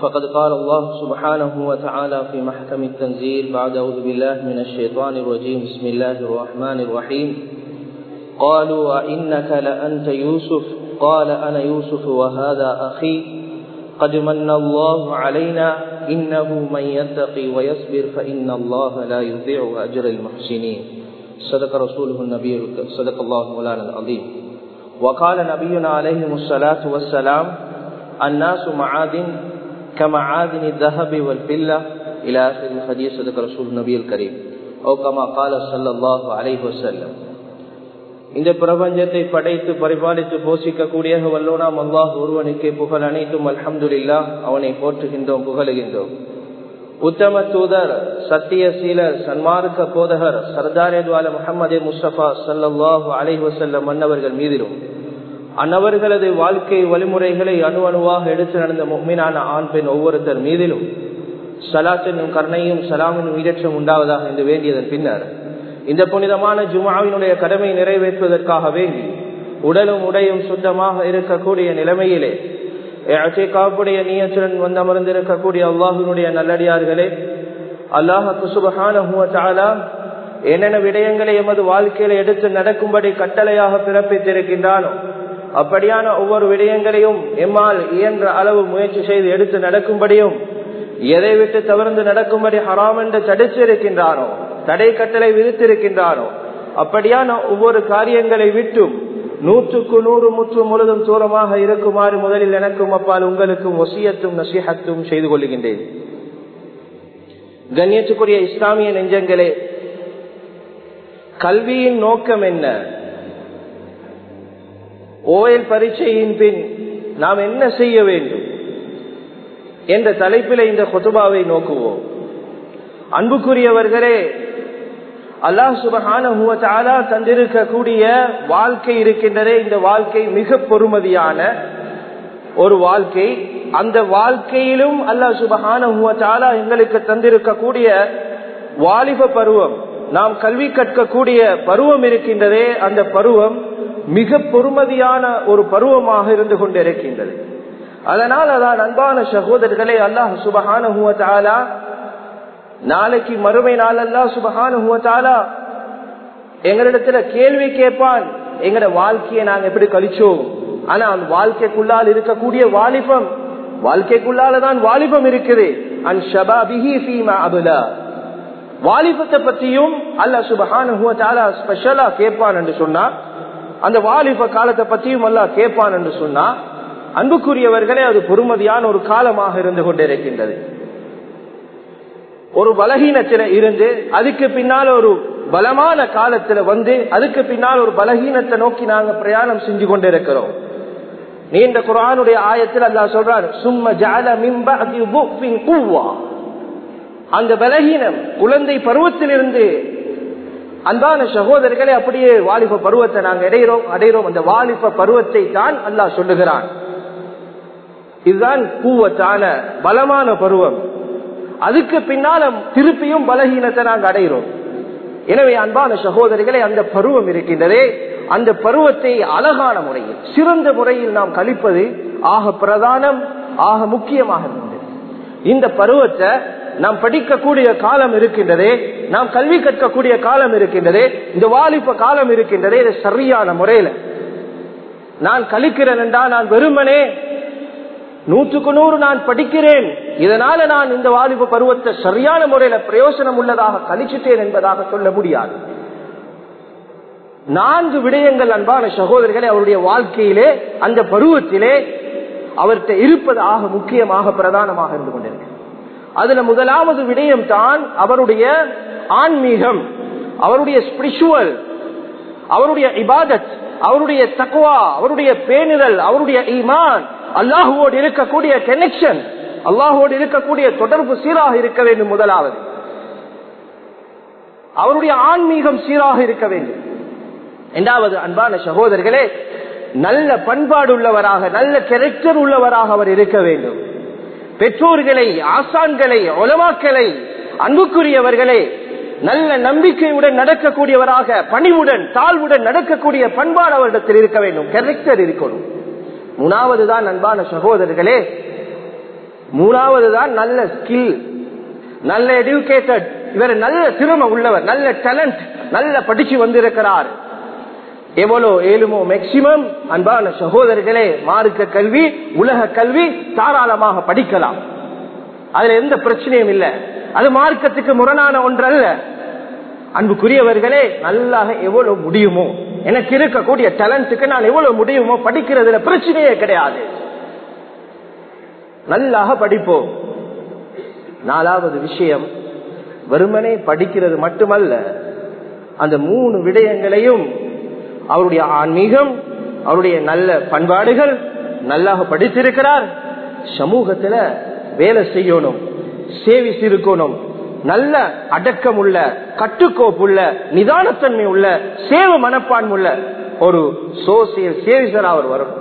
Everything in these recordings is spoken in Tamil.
فقد قال الله سبحانه وتعالى في محكم التنزيل بعد أعوذ بالله من الشيطان الرجيم. بسم الله الرحمن الرحيم. قالوا وإنك لأنت يوسف؟ قال أنا يوسف وهذا أخي. قد من الله علينا إنه من يتقي ويصبر فإن الله لا يضيع أجر المحسنين. صدق رسوله النبي صدق الله مولانا العظيم. وقال نبينا عليه الصلاة والسلام الناس معادن كمعادن الذهب والفلة إلى آخر الحديث صدق رسول النبي الكريم أو كما قال صلى الله عليه وسلم இந்த பிரபஞ்சத்தை படைத்து பரிபாலித்து போஷிக்கக்கூடிய வல்லோனாம் அல்லாஹ் ஒருவனுக்கு புகழ் அனைத்தும் அல்ஹம்துல்லா அவனை போற்றுகின்றோம் புகழுகின்றோம் உத்தம தூதர் சத்திய சீலர் சன்மார்க்க போதகர் சர்தாரேத்வால முகமது முஸ்தபா சல்லாஹூ அலைஹி வசல்லம் மன்னவர்கள் மீதிலும் அன்னவர்களது வாழ்க்கை வழிமுறைகளை அணு அணுவாக எடுத்து நடந்த மீனான ஆண் பெண் ஒவ்வொருத்தர் மீதிலும் சலாத்தினும் கருணையும் சலாமின் உயிரற்றம் உண்டாவதாக என்று வேண்டியதன் பின்னர் இந்த புனிதமான ஜுமாவினுடைய கடமை நிறைவேற்றுவதற்காக வேண்டி உடலும் உடையும் சுத்தமாக இருக்கக்கூடிய நிலைமையிலே காப்புடைய நீயத்துடன் வந்தமர்ந்திருக்கக்கூடிய அல்லாஹினுடைய நல்லடியார்களே அல்லாஹு சுபகான என்னென்ன விடயங்களை எமது வாழ்க்கையில எடுத்து நடக்கும்படி கட்டளையாக பிறப்பித்திருக்கின்றானோ அப்படியான ஒவ்வொரு விடயங்களையும் எம்மால் இயன்ற அளவு முயற்சி செய்து எடுத்து நடக்கும்படியும் எதை விட்டு தவிர்த்து நடக்கும்படி ஹராம் என்று தடுத்திருக்கின்றானோ தடை கட்டளை விதித்திருக்கின்றானோ அப்படியான ஒவ்வொரு காரியங்களை விட்டும் நூற்றுக்கு நூறு முற்று முழுதும் தூரமாக இருக்குமாறு முதலில் எனக்கும் அப்பால் உங்களுக்கும் ஒசியத்தும் நசிஹத்தும் செய்து கொள்கின்றேன். கண்ணியத்துக்குரிய இஸ்லாமிய நெஞ்சங்களே கல்வியின் நோக்கம் என்ன? ஓயல் பரீட்சையின் பின் நாம் என்ன செய்ய வேண்டும் என்ற தலைப்பில் இந்த கொத்துபாவை நோக்குவோம். அன்புக்குரியவர்களே அல்லாஹ் சுபகான தந்திருக்கக்கூடிய வாழ்க்கை இருக்கின்றதே இந்த வாழ்க்கை மிக பொறுமதியான ஒரு வாழ்க்கை. அந்த வாழ்க்கையிலும் அல்லாஹ் சுபகான எங்களுக்கு தந்திருக்கக்கூடிய வாலிப பருவம் நாம் கல்வி கற்கக்கூடிய பருவம் இருக்கின்றதே அந்த பருவம் மிக பொறுமதியான ஒரு பருவமாக இருந்து கொண்டிருக்கின்றது. அதனால் அதான் அன்பான சகோதரர்களே அல்லாஹ் சுபகான நாளைக்கு மறுமை நாள் அல்லா சுபகான எங்களிடத்துல கேள்வி கேட்பான் எங்கட வாழ்க்கையை நாங்க எப்படி கழிச்சோம்? ஆனா அந்த வாழ்க்கைக்குள்ளால் இருக்கக்கூடிய வாலிபம் வாழ்க்கைக்குள்ளாலதான் வாலிபம் இருக்குது. அன் ஷபாபிஹி ஃபீமா அபுலா. வாலிபத்தை பத்தியும் அல்ல சுபஹான ஸ்பெஷலா கேட்பான் என்று சொன்னா அந்த வாலிப காலத்தை பத்தியும் அல்ல கேட்பான் என்று சொன்னா அன்புக்குரியவர்களே அது பொறுமதியான ஒரு காலமாக இருந்து கொண்டிருக்கின்றது. ஒரு பலகீனத்தில இருந்து அதுக்கு பின்னால் ஒரு பலமான காலத்துல வந்து அதுக்கு பின்னால் ஒரு பலகீனத்தை நோக்கி நாங்க பிரயாணம் செஞ்சு கொண்டிருக்கிறோம். நீண்ட குரானுடைய ஆயத்தில் அல்லா சொல்றாரு சும்ம ஜால மிம்பா அந்த பலகீனம் குழந்தை பருவத்திலிருந்து அன்பான சகோதரர்களே அப்படியே வாலிப பருவத்தை நாங்கள் அடைகிறோம் அடைகிறோம் அந்த வாலிப பருவத்தை தான் அல்லாஹ் சொல்லுகிறான். இதுதான் பூவத்தான பலமான பருவம். அதுக்கு பின்னால திருப்பியும் பலகீனத்தை நாங்கள் அடைகிறோம் எனவே அன்பான சகோதரிகளை அந்த பருவம் இருக்கின்றதே அந்த பருவத்தை அழகான முறையில் சிறந்த முறையில் நாம் கழிப்பது ஆக பிரதானம் ஆக முக்கியமாக இருந்தது. இந்த பருவத்தை நாம் படிக்கக்கூடிய காலம் இருக்கின்றதே நாம் கல்வி கற்கக்கூடிய காலம் இருக்கின்றதே இந்த வாலிப காலம் இருக்கின்றதே இது சரியான முறையில. நான் கழிக்கிறேன் என்றா நான் வெறுமனே நூற்றுக்கு நூறு நான் படிக்கிறேன். இதனால நான் இந்த வாலிப பருவத்தை சரியான முறையில பிரயோசனம் உள்ளதாக கழிச்சிட்டேன் என்பதாக சொல்ல முடியாது. நான்கு விடயங்கள் அன்பான சகோதரர்களே அவருடைய வாழ்க்கையிலே அந்த பருவத்திலே அவர்கிட்ட இருப்பதாக முக்கியமாக பிரதானமாக இருந்து கொண்டிருக்கிறது. அதுல முதலாவது விடயம் தான் அவருடைய ஆன்மீகம் அவருடைய ஸ்பிரிச்சுவல் அவருடைய இபாதத் அவருடைய தக்குவா அவருடைய பேணிதல் அவருடைய ஈமான் அல்லாஹுவோடு இருக்கக்கூடிய கனெக்ஷன் அல்லாஹோடு இருக்கக்கூடிய தொடர்பு சீராக இருக்க வேண்டும் முதலாவது. அவருடைய ஆன்மீகம் சீராக இருக்க வேண்டும். இரண்டாவது அன்பான சகோதரர்களே நல்ல பண்பாடு உள்ளவராக நல்ல கேரக்டர் உள்ளவராக அவர் இருக்க வேண்டும். பெற்றோர்களை ஆசான்களை ஒலமாக்களை அன்புக்குரியவர்களே நல்ல நம்பிக்கையுடன் நடக்கக்கூடியவராக பணிவுடன் தாழ்வுடன் நடக்கக்கூடிய பண்பாடு அவரிடத்தில் இருக்க வேண்டும். கேரக்டர் இருக்கணும். மூணாவது தான் அன்பான சகோதரர்களே மூணாவது தான் நல்ல ஸ்கில் நல்ல எடுக்கேட்டட் இவர் நல்ல திறமை உள்ளவர் நல்ல டேலண்ட் நல்ல படிச்சு வந்திருக்கிறார். எவ்வளோ ஏழுமோ மேக்சிமம் அன்பான சகோதரர்களே மார்க்க கல்வி உலக கல்வி தாராளமாக படிக்கலாம். அதுல எந்த பிரச்சனையும் இல்லை. அது மார்க்கத்துக்கு முரணான ஒன்றல்ல. அன்புக்குரியவர்களே நல்லாக எவ்வளவு முடியுமோ எனக்கு இருக்கக்கூடிய டேலண்ட்டுக்கு நான் எவ்வளவு முடியுமோ படிக்கிறதுல பிரச்சனையே கிடையாது. நல்லாக படிப்போம். நாலாவது விஷயம் வெறுமனே படிக்கிறது மட்டுமல்ல அந்த மூணு விடயங்களையும் அவருடைய ஆன்மீகம் அவருடைய நல்ல பண்பாடுகள் நல்லாக படித்திருக்கிறார். சமூகத்துல வேலை செய்யணும் சேவிஸ் இருக்கணும் நல்ல அடக்கம் உள்ள கட்டுக்கோப்புள்ள நிதானத்தன்மை உள்ள சேவ மனப்பான்மை உள்ள ஒரு சோசியல் சேவிசர் அவர் வரும்.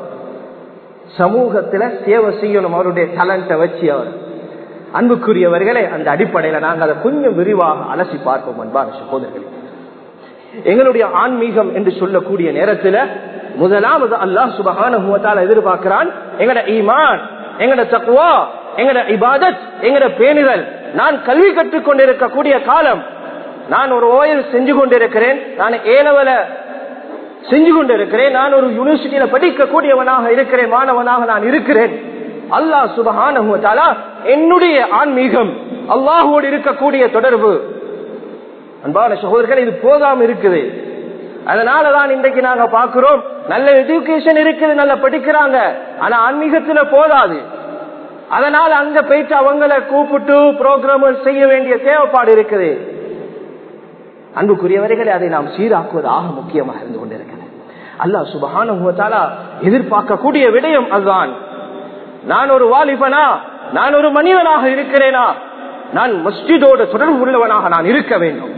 சமூகத்துல சேவை செய்யணும் அவருடைய டேலண்ட வச்சு அவர். அன்புக்குரியவர்களே அந்த அடிப்படையில நாங்கள் அதை கொஞ்சம் விரிவாக அலசி பார்ப்போம் அன்பான சகோதரர்களே. எங்களுடைய ஆன்மீகம் என்று சொல்லக்கூடிய நேரத்தில் முதலாவது அல்லாஹ் சுபகான எதிர்பார்க்கிறான் எங்கட ஈமான் எங்கட தக்குவா எங்கட இபாதத் எங்கட பேணுதல். நான் கல்வி கற்றுக் கொண்டிருக்கக்கூடிய காலம். நான் ஒரு ஓயல் செஞ்சு கொண்டிருக்கிறேன். நான் ஏலவல செஞ்சு கொண்டிருக்கிறேன். நான் ஒரு யூனிவர்சிட்டியில படிக்கக்கூடியவனாக இருக்கிறேன். மாணவனாக நான் இருக்கிறேன். அல்லாஹ் சுபகான என்னுடைய ஆன்மீகம் அல்லாஹோடு இருக்கக்கூடிய தொடர்பு. அன்பான சகோதரர்கள் இது போதாம இருக்குது. அதனாலதான் இன்றைக்கு நாங்க பாக்குறோம் நல்ல எஜுகேஷன் இருக்குது நல்ல படிக்கிறாங்க ஆனா ஆன்மீகத்துல போதாது. அதனால அங்க போயிட்டு அவங்கள கூப்பிட்டு புரோகிராம் செய்ய வேண்டிய தேவைப்பாடு இருக்குது. அன்புக்குரியவர்களை அதை நாம் சீராக்குவது ஆக முக்கியமாக இருந்து கொண்டிருக்கிறது. அல்லா சுபகான எதிர்பார்க்கக்கூடிய விடயம் அதுதான். நான் ஒரு வாலிபனா நான் ஒரு மனிதனாக இருக்கிறேனா நான் மஸ்ஜிதோட தொடர்பு உள்ளவனாக நான் இருக்க வேண்டும்.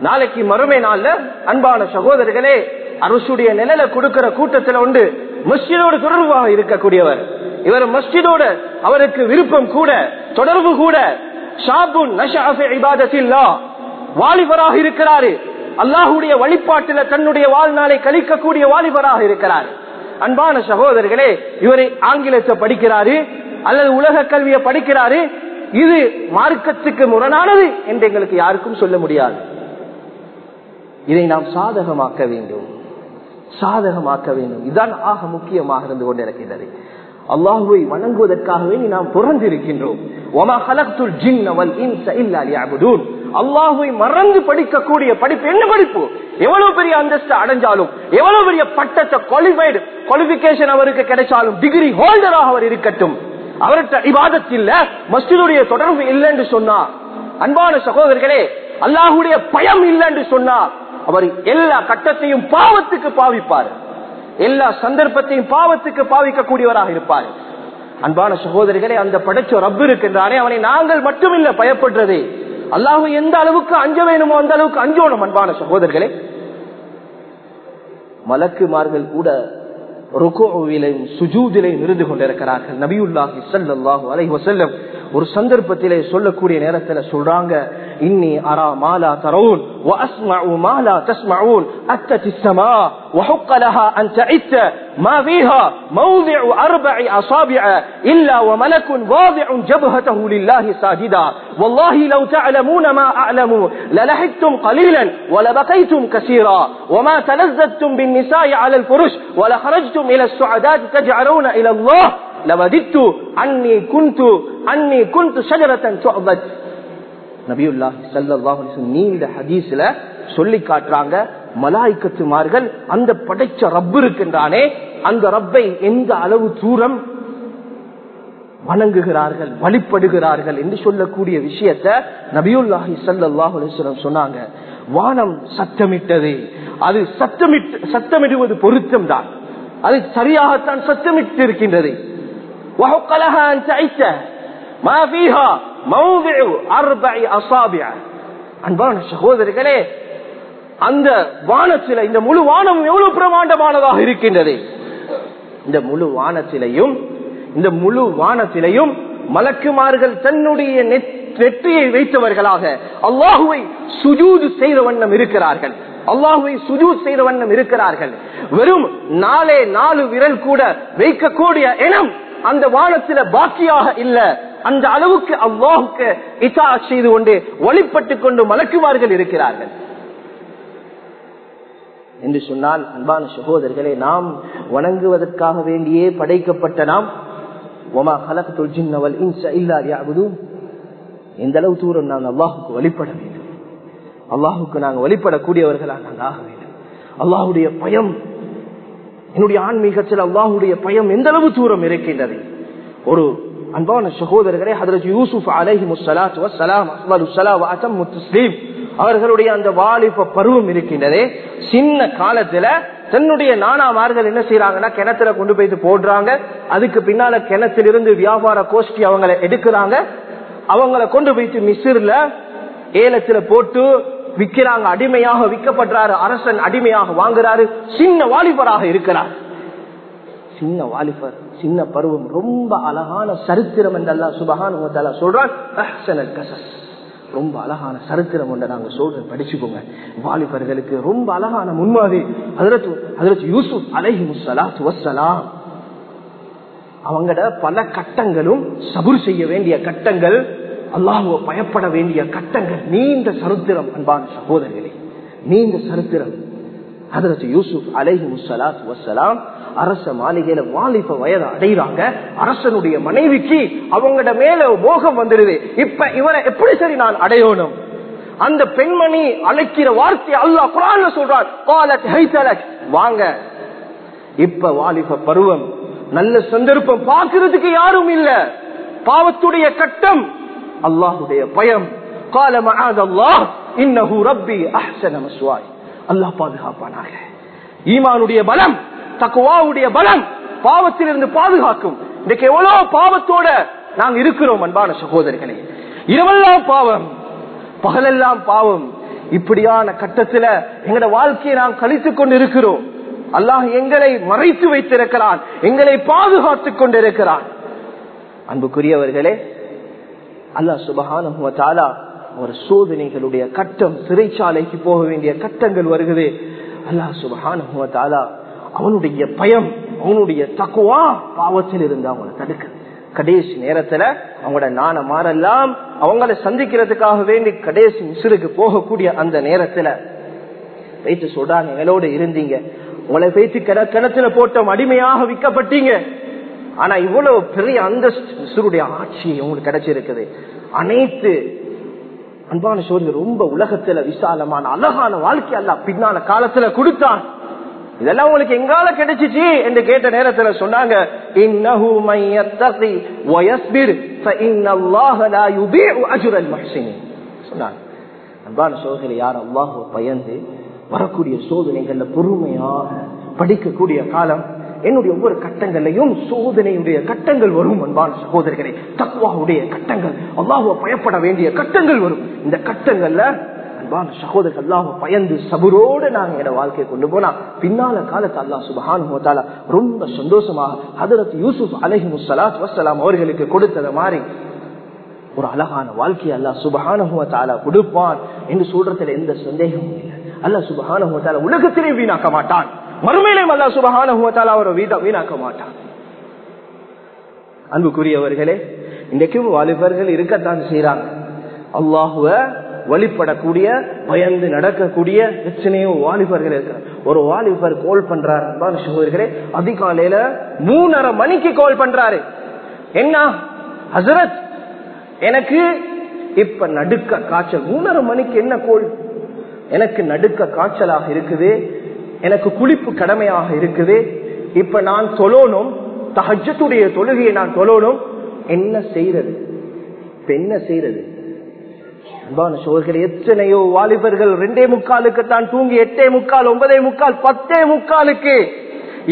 நாளைக்கு மறுமை நாள்ல அன்பான சகோதரர்களே அரசுடைய நிழல கொடுக்கிற கூட்டத்தில் உண்டு மஸ்ஜிதோடு தொடர்பாக இருக்கக்கூடியவர். இவர் மஸ்ஜிதோட அவருக்கு விருப்பம் கூட தொடர்பு கூட. வாலிபராக இருக்கிறாரு. அல்லாஹுடைய வழிபாட்டில தன்னுடைய வாழ்நாளை கழிக்கக்கூடிய வாலிபராக இருக்கிறார். அன்பான சகோதரர்களே இவரை ஆங்கிலத்தை படிக்கிறாரு அல்லது உலக கல்வியை படிக்கிறாரு இது மார்க்கத்துக்கு முரணானது என்று எங்களுக்கு யாருக்கும் சொல்ல முடியாது. இதை நாம் சாதகமாக்க வேண்டும். சாதகமாக்க வேண்டும். இதுதான் ஆக முக்கியமாக இருந்து கொண்டிருக்கின்றது. அல்லாஹுவை வணங்குவதற்காகவே நாம் பிறந்திருக்கின்றோம். அல்லாஹுவை மறந்து படிக்கக்கூடிய படிப்பு என்ன படிப்பு? எவ்வளவு பெரிய அந்தஸ்து அடைஞ்சாலும் எவ்வளவு பெரிய பட்டத்தை குவாலிஃபைடு குவாலிபிகேஷன் அவருக்கு கிடைச்சாலும் டிகிரி ஹோல்டராக அவர் இருக்கட்டும். அவர்கிட்ட இவாதத்தில் மஸ்ஜிதுடைய தொடர்பு இல்லை என்று சொன்னா அன்பான சகோதரர்களே அல்லாஹுடைய பயம் இல்லை என்று சொன்னா அவர் எல்லா கட்டத்தையும் பாவத்துக்கு பாவிப்பார். எல்லா சந்தர்ப்பத்தையும் பாவத்துக்கு பாவிக்கக்கூடியவராக இருப்பார். அன்பான சகோதரிகளே அந்த படைச்ச ரப்பு இருக்கின்றானே அவனை நாங்கள் மட்டுமில்ல பயப்படுறது. அல்லாஹு எந்த அளவுக்கு அஞ்ச வேணுமோ அந்த அளவுக்கு அஞ்சோணும் அன்பான சகோதரர்களே. மலக்குமார்கள் கூட ருகோவிலையும் சுஜூதிலையும் இருந்து கொண்டிருக்கிறார்கள். நபியுல்லாஹி சல்லாஹூ அலை வசல்லம் ஒரு சந்தர்ப்பத்திலே சொல்லக்கூடிய நேரத்துல சொல்றாங்க இன்னி அரா மாலா தரவுன் واسمع ما لا تسمعون اتت السماء وحق لها ان تعت ما فيها موضع اربع اصابع الا وملك واضع جبهته لله ساجدا والله لو تعلمون ما اعلم للحقتم قليلا ولبقيتم كثيرا وما تلذذتم بالنساء على الفرش ولخرجتم الى السعدات تجعلون الى الله லவதித்து சொல்லி காட்டுறாங்க. மலாய்க்கத்துமார்கள் அந்த படைச்ச ரப்பு இருக்கின்றானே. அந்த ரப்பை எந்த அளவு தூரம் வணங்குகிறார்கள் வழிபடுகிறார்கள் என்று சொல்லக்கூடிய விஷயத்த நபியுல்லாஹி சல்லாஹு சொன்னாங்க. வானம் சத்தமிட்டது. அது சத்தமிட்டு சத்தமிடுவது பொருத்தம்தான். அது சரியாகத்தான் சத்தமிட்டு இருக்கின்றது وحق لها أن تعيش ما فيها موضع أربع أصابع அன்பான சகோதரர்களே அந்த வானத்தில இந்த முழு வானம் எவ்வளவு பிரமாண்டமானதாக இருக்கின்றது இந்த முழு வானத்திலையும் இந்த முழு வானத்திலையும் மலக்குமார்கள் தன்னுடைய நெற்றியை வைத்தவர்களாக அல்லாஹுவை சுஜூது செய்த வண்ணம் இருக்கிறார்கள் அல்லாஹுவை சுஜூத் செய்த வண்ணம் இருக்கிறார்கள் வெறும் நாலே நாலு விரல் கூட வைக்கக்கூடிய இனம் அந்த வானத்தில பாக்கியாக இல்ல. அந்த அளவுக்கு அவ்வாவுக்கு இசா செய்து கொண்டு வழிபட்டுக் கொண்டு மலக்குமார்கள் இருக்கிறார்கள். என்று சொன்னால் அன்பான சகோதரர்களை நாம் வணங்குவதற்காக வேண்டியே படைக்கப்பட்ட நாம் ஒமா கலகத்துல் ஜின்னவல் இன்ச எந்த அளவு தூரம் நாங்கள் அல்லாஹுக்கு வழிபட வேண்டும்? அல்லாஹுக்கு நாங்கள் வழிபடக்கூடியவர்களாக நாங்கள் ஆக வேண்டும். அல்லாஹுடைய பயம் என்னுடைய ஆன்மீகத்தில் அல்லாஹுடைய பயம் எந்த அளவு தூரம் இருக்கின்றது? ஒரு அன்பான சகோதரர்களே ஹதரத் யூசுப் அலஹி முசலாத் வஸ்ஸலாம் அஃலலு ஸலா அவர்களுடைய அந்த வாலிப பருவம் இருக்கின்றதே. சின்ன காலத்துல தன்னுடைய நானாமார்கள் என்ன செய்யறாங்கன்னா கிணத்துல கொண்டு போயிட்டு போடுறாங்க. அதுக்கு பின்னால கிணத்திலிருந்து வியாபார கோஷ்டி அவங்களை எடுக்கிறாங்க. அவங்கள கொண்டு போயிட்டு மிசிர்ல ஏலத்துல போட்டு விற்கிறாங்க அடிமையாக விற்கப்படுறாரு அரசன் அடிமையாக வாங்குறாரு சின்ன வாலிபராக இருக்கிறார். சின்ன வாலிபர் சின்ன பருவம் ரொம்ப அழகான சரித்திரம் என்றெல்லாம் சுபகான சொல்றான். ரொம்ப அழகான சரித்திரம் ஒன்று நாங்க சொல்றேன் படிச்சுக்கோங்க. வாலிபர்களுக்கு ரொம்ப அழகான முன்மாதிரி அதற்கு அதற்கு யூசுப் அலஹி முசலாத்து வசலாம் அவங்கட பல கட்டங்களும் சபுர் செய்ய வேண்டிய கட்டங்கள் அல்லாஹுவ பயப்பட வேண்டிய கட்டங்கள் நீண்ட சரித்திரம் அன்பான சகோதரர்களே. நீண்ட சரித்திரம். அதற்கு யூசுப் அலைஹி முசலாத் வசலாம் அரச மாளிகையில வாலிப வயதை அடைகிறாங்க. அரசனுடைய மனைவிக்கு அவங்கட மேல மோகம் வந்துடுது இப்ப இவரை எப்படி சரி நான் அடையணும்? அந்த பெண்மணி அழைக்கிற வார்த்தை அல்லாஹ் குரான் சொல்றான். வாங்க. இப்ப வாலிப பருவம். நல்ல சந்தர்ப்பம் பார்க்கறதுக்கு யாரும் இல்ல. பாவத்துடைய கட்டம். அல்லாஹுடைய பயம். கால அல்லாஹ் இன்னஹு ரப்பி அஹ்சன மஸ்வாய். அல்லாஹ் பாதுகாப்பானாக. ஈமானுடைய பலம் தக்குவாவுடைய பலம் பாவத்திலிருந்து பாதுகாக்கும். இன்னைக்கு எவ்வளவு பாவத்தோட நாங்க இருக்கிறோம் அன்பான சகோதரிகளே. இரவெல்லாம் பாவம் பகலெல்லாம் பாவம். இப்படியான கட்டத்துல எங்களோட வாழ்க்கையை நாம் கழித்துக் கொண்டு இருக்கிறோம் அல்லாஹ் எங்களை மறைத்து வைத்திருக்கிறான் எங்களை பாதுகாத்துக் கொண்டிருக்கிறான். அன்புக்குரியவர்களே அல்லாஹ் சுபகான ஒரு சோதனைகளுடைய கட்டம் சிறைச்சாலைக்கு போக வேண்டிய கட்டங்கள் வருகிறது அல்லாஹ் சுபகான அவனுடைய பயம் அவனுடைய தக்குவா பாவத்தில் இருந்து அவங்களை தடுக்க. கடைசி நேரத்துல அவங்களோட நாண மாறெல்லாம் அவங்கள சந்திக்கிறதுக்காக வேண்டி கடைசி மிசிறுக்கு போகக்கூடிய அந்த நேரத்துல வைத்து சொல்றாங்க எங்களோட இருந்தீங்க. உங்களை வைத்து கிணத்துல போட்டோம் அடிமையாக விற்கப்பட்டீங்க. ஆனா இவ்வளவு பெரிய அந்தஸ்து மிஸ்ருடைய ஆட்சி உங்களுக்கு கிடைச்சிருக்குது. அனைத்து அன்பான சோழி ரொம்ப உலகத்துல விசாலமான அழகான வாழ்க்கை அல்ல. பின்னால காலத்துல கொடுத்தான். இதெல்லாம் உங்களுக்கு எங்கால கிடைச்சிச்சு என்று கேட்ட நேரத்துல சொன்னாங்க சொன்னாங்க. அன்பான சோதனை யார் அல்லாஹ்வை பயந்து வரக்கூடிய சோதனைகள்ல பொறுமையாக படிக்கக்கூடிய காலம் என்னுடைய ஒவ்வொரு கட்டங்களையும் சோதனையுடைய கட்டங்கள் வரும் அன்பான சகோதரிகளே தக்குவாவுடைய கட்டங்கள். அல்லாஹுவ பயப்பட வேண்டிய கட்டங்கள் வரும். இந்த கட்டங்கள்ல அன்பான சகோதரர்கள் அல்லாஹ் பயந்து சபுரோடு நாங்க என் வாழ்க்கையை கொண்டு போனா பின்னால காலத்து அல்லா சுபஹானுவத்தால ரொம்ப சந்தோஷமாக ஹதரத் யூசுப் அலஹி முசலாத் வசலாம் அவர்களுக்கு கொடுத்தது மாதிரி ஒரு அழகான வாழ்க்கையை அல்லா சுபஹானுவத்தால கொடுப்பான் என்று சொல்றதுல எந்த சந்தேகமும் இல்லை. அல்ல சுபஹானுவத்தால உலகத்திலே வீணாக்க மாட்டான். மறுமையிலும் அல்லா சுபஹானுவத்தால அவரை வீட வீணாக்க மாட்டான் அன்புக்குரியவர்களே இன்றைக்கும் வாலிபர்கள் இருக்கத்தான் செய்யறாங்க அல்லாஹுவ வழிபடக்கூடிய பயந்து நடக்கக்கூடிய எத்தனையோ வாலிபர்கள் இருக்கிறார் ஒரு வாலிபர் கால் பண்றாரு. சகோதரர்களே அதிகாலையில மூணரை மணிக்கு கால் பண்றாரு. என்ன? ஹசரத் எனக்கு இப்ப நடுக்க காய்ச்சல். மூணரை மணிக்கு என்ன கோல் எனக்கு நடுக்க காய்ச்சலாக இருக்குது. எனக்கு குளிப்பு கடமையாக இருக்குது. இப்ப நான் தொழணும் தகஜத்துடைய தொழுகையை நான் தொழணும். என்ன செய்யறது இப்ப என்ன செய்யறது அன்பான சோழர்கள் எத்தனையோ வாலிபர்கள் ரெண்டே முக்காலுக்கு தான் தூங்கி எட்டே முக்கால் ஒன்பதே முக்கால் பத்தே முக்காலுக்கு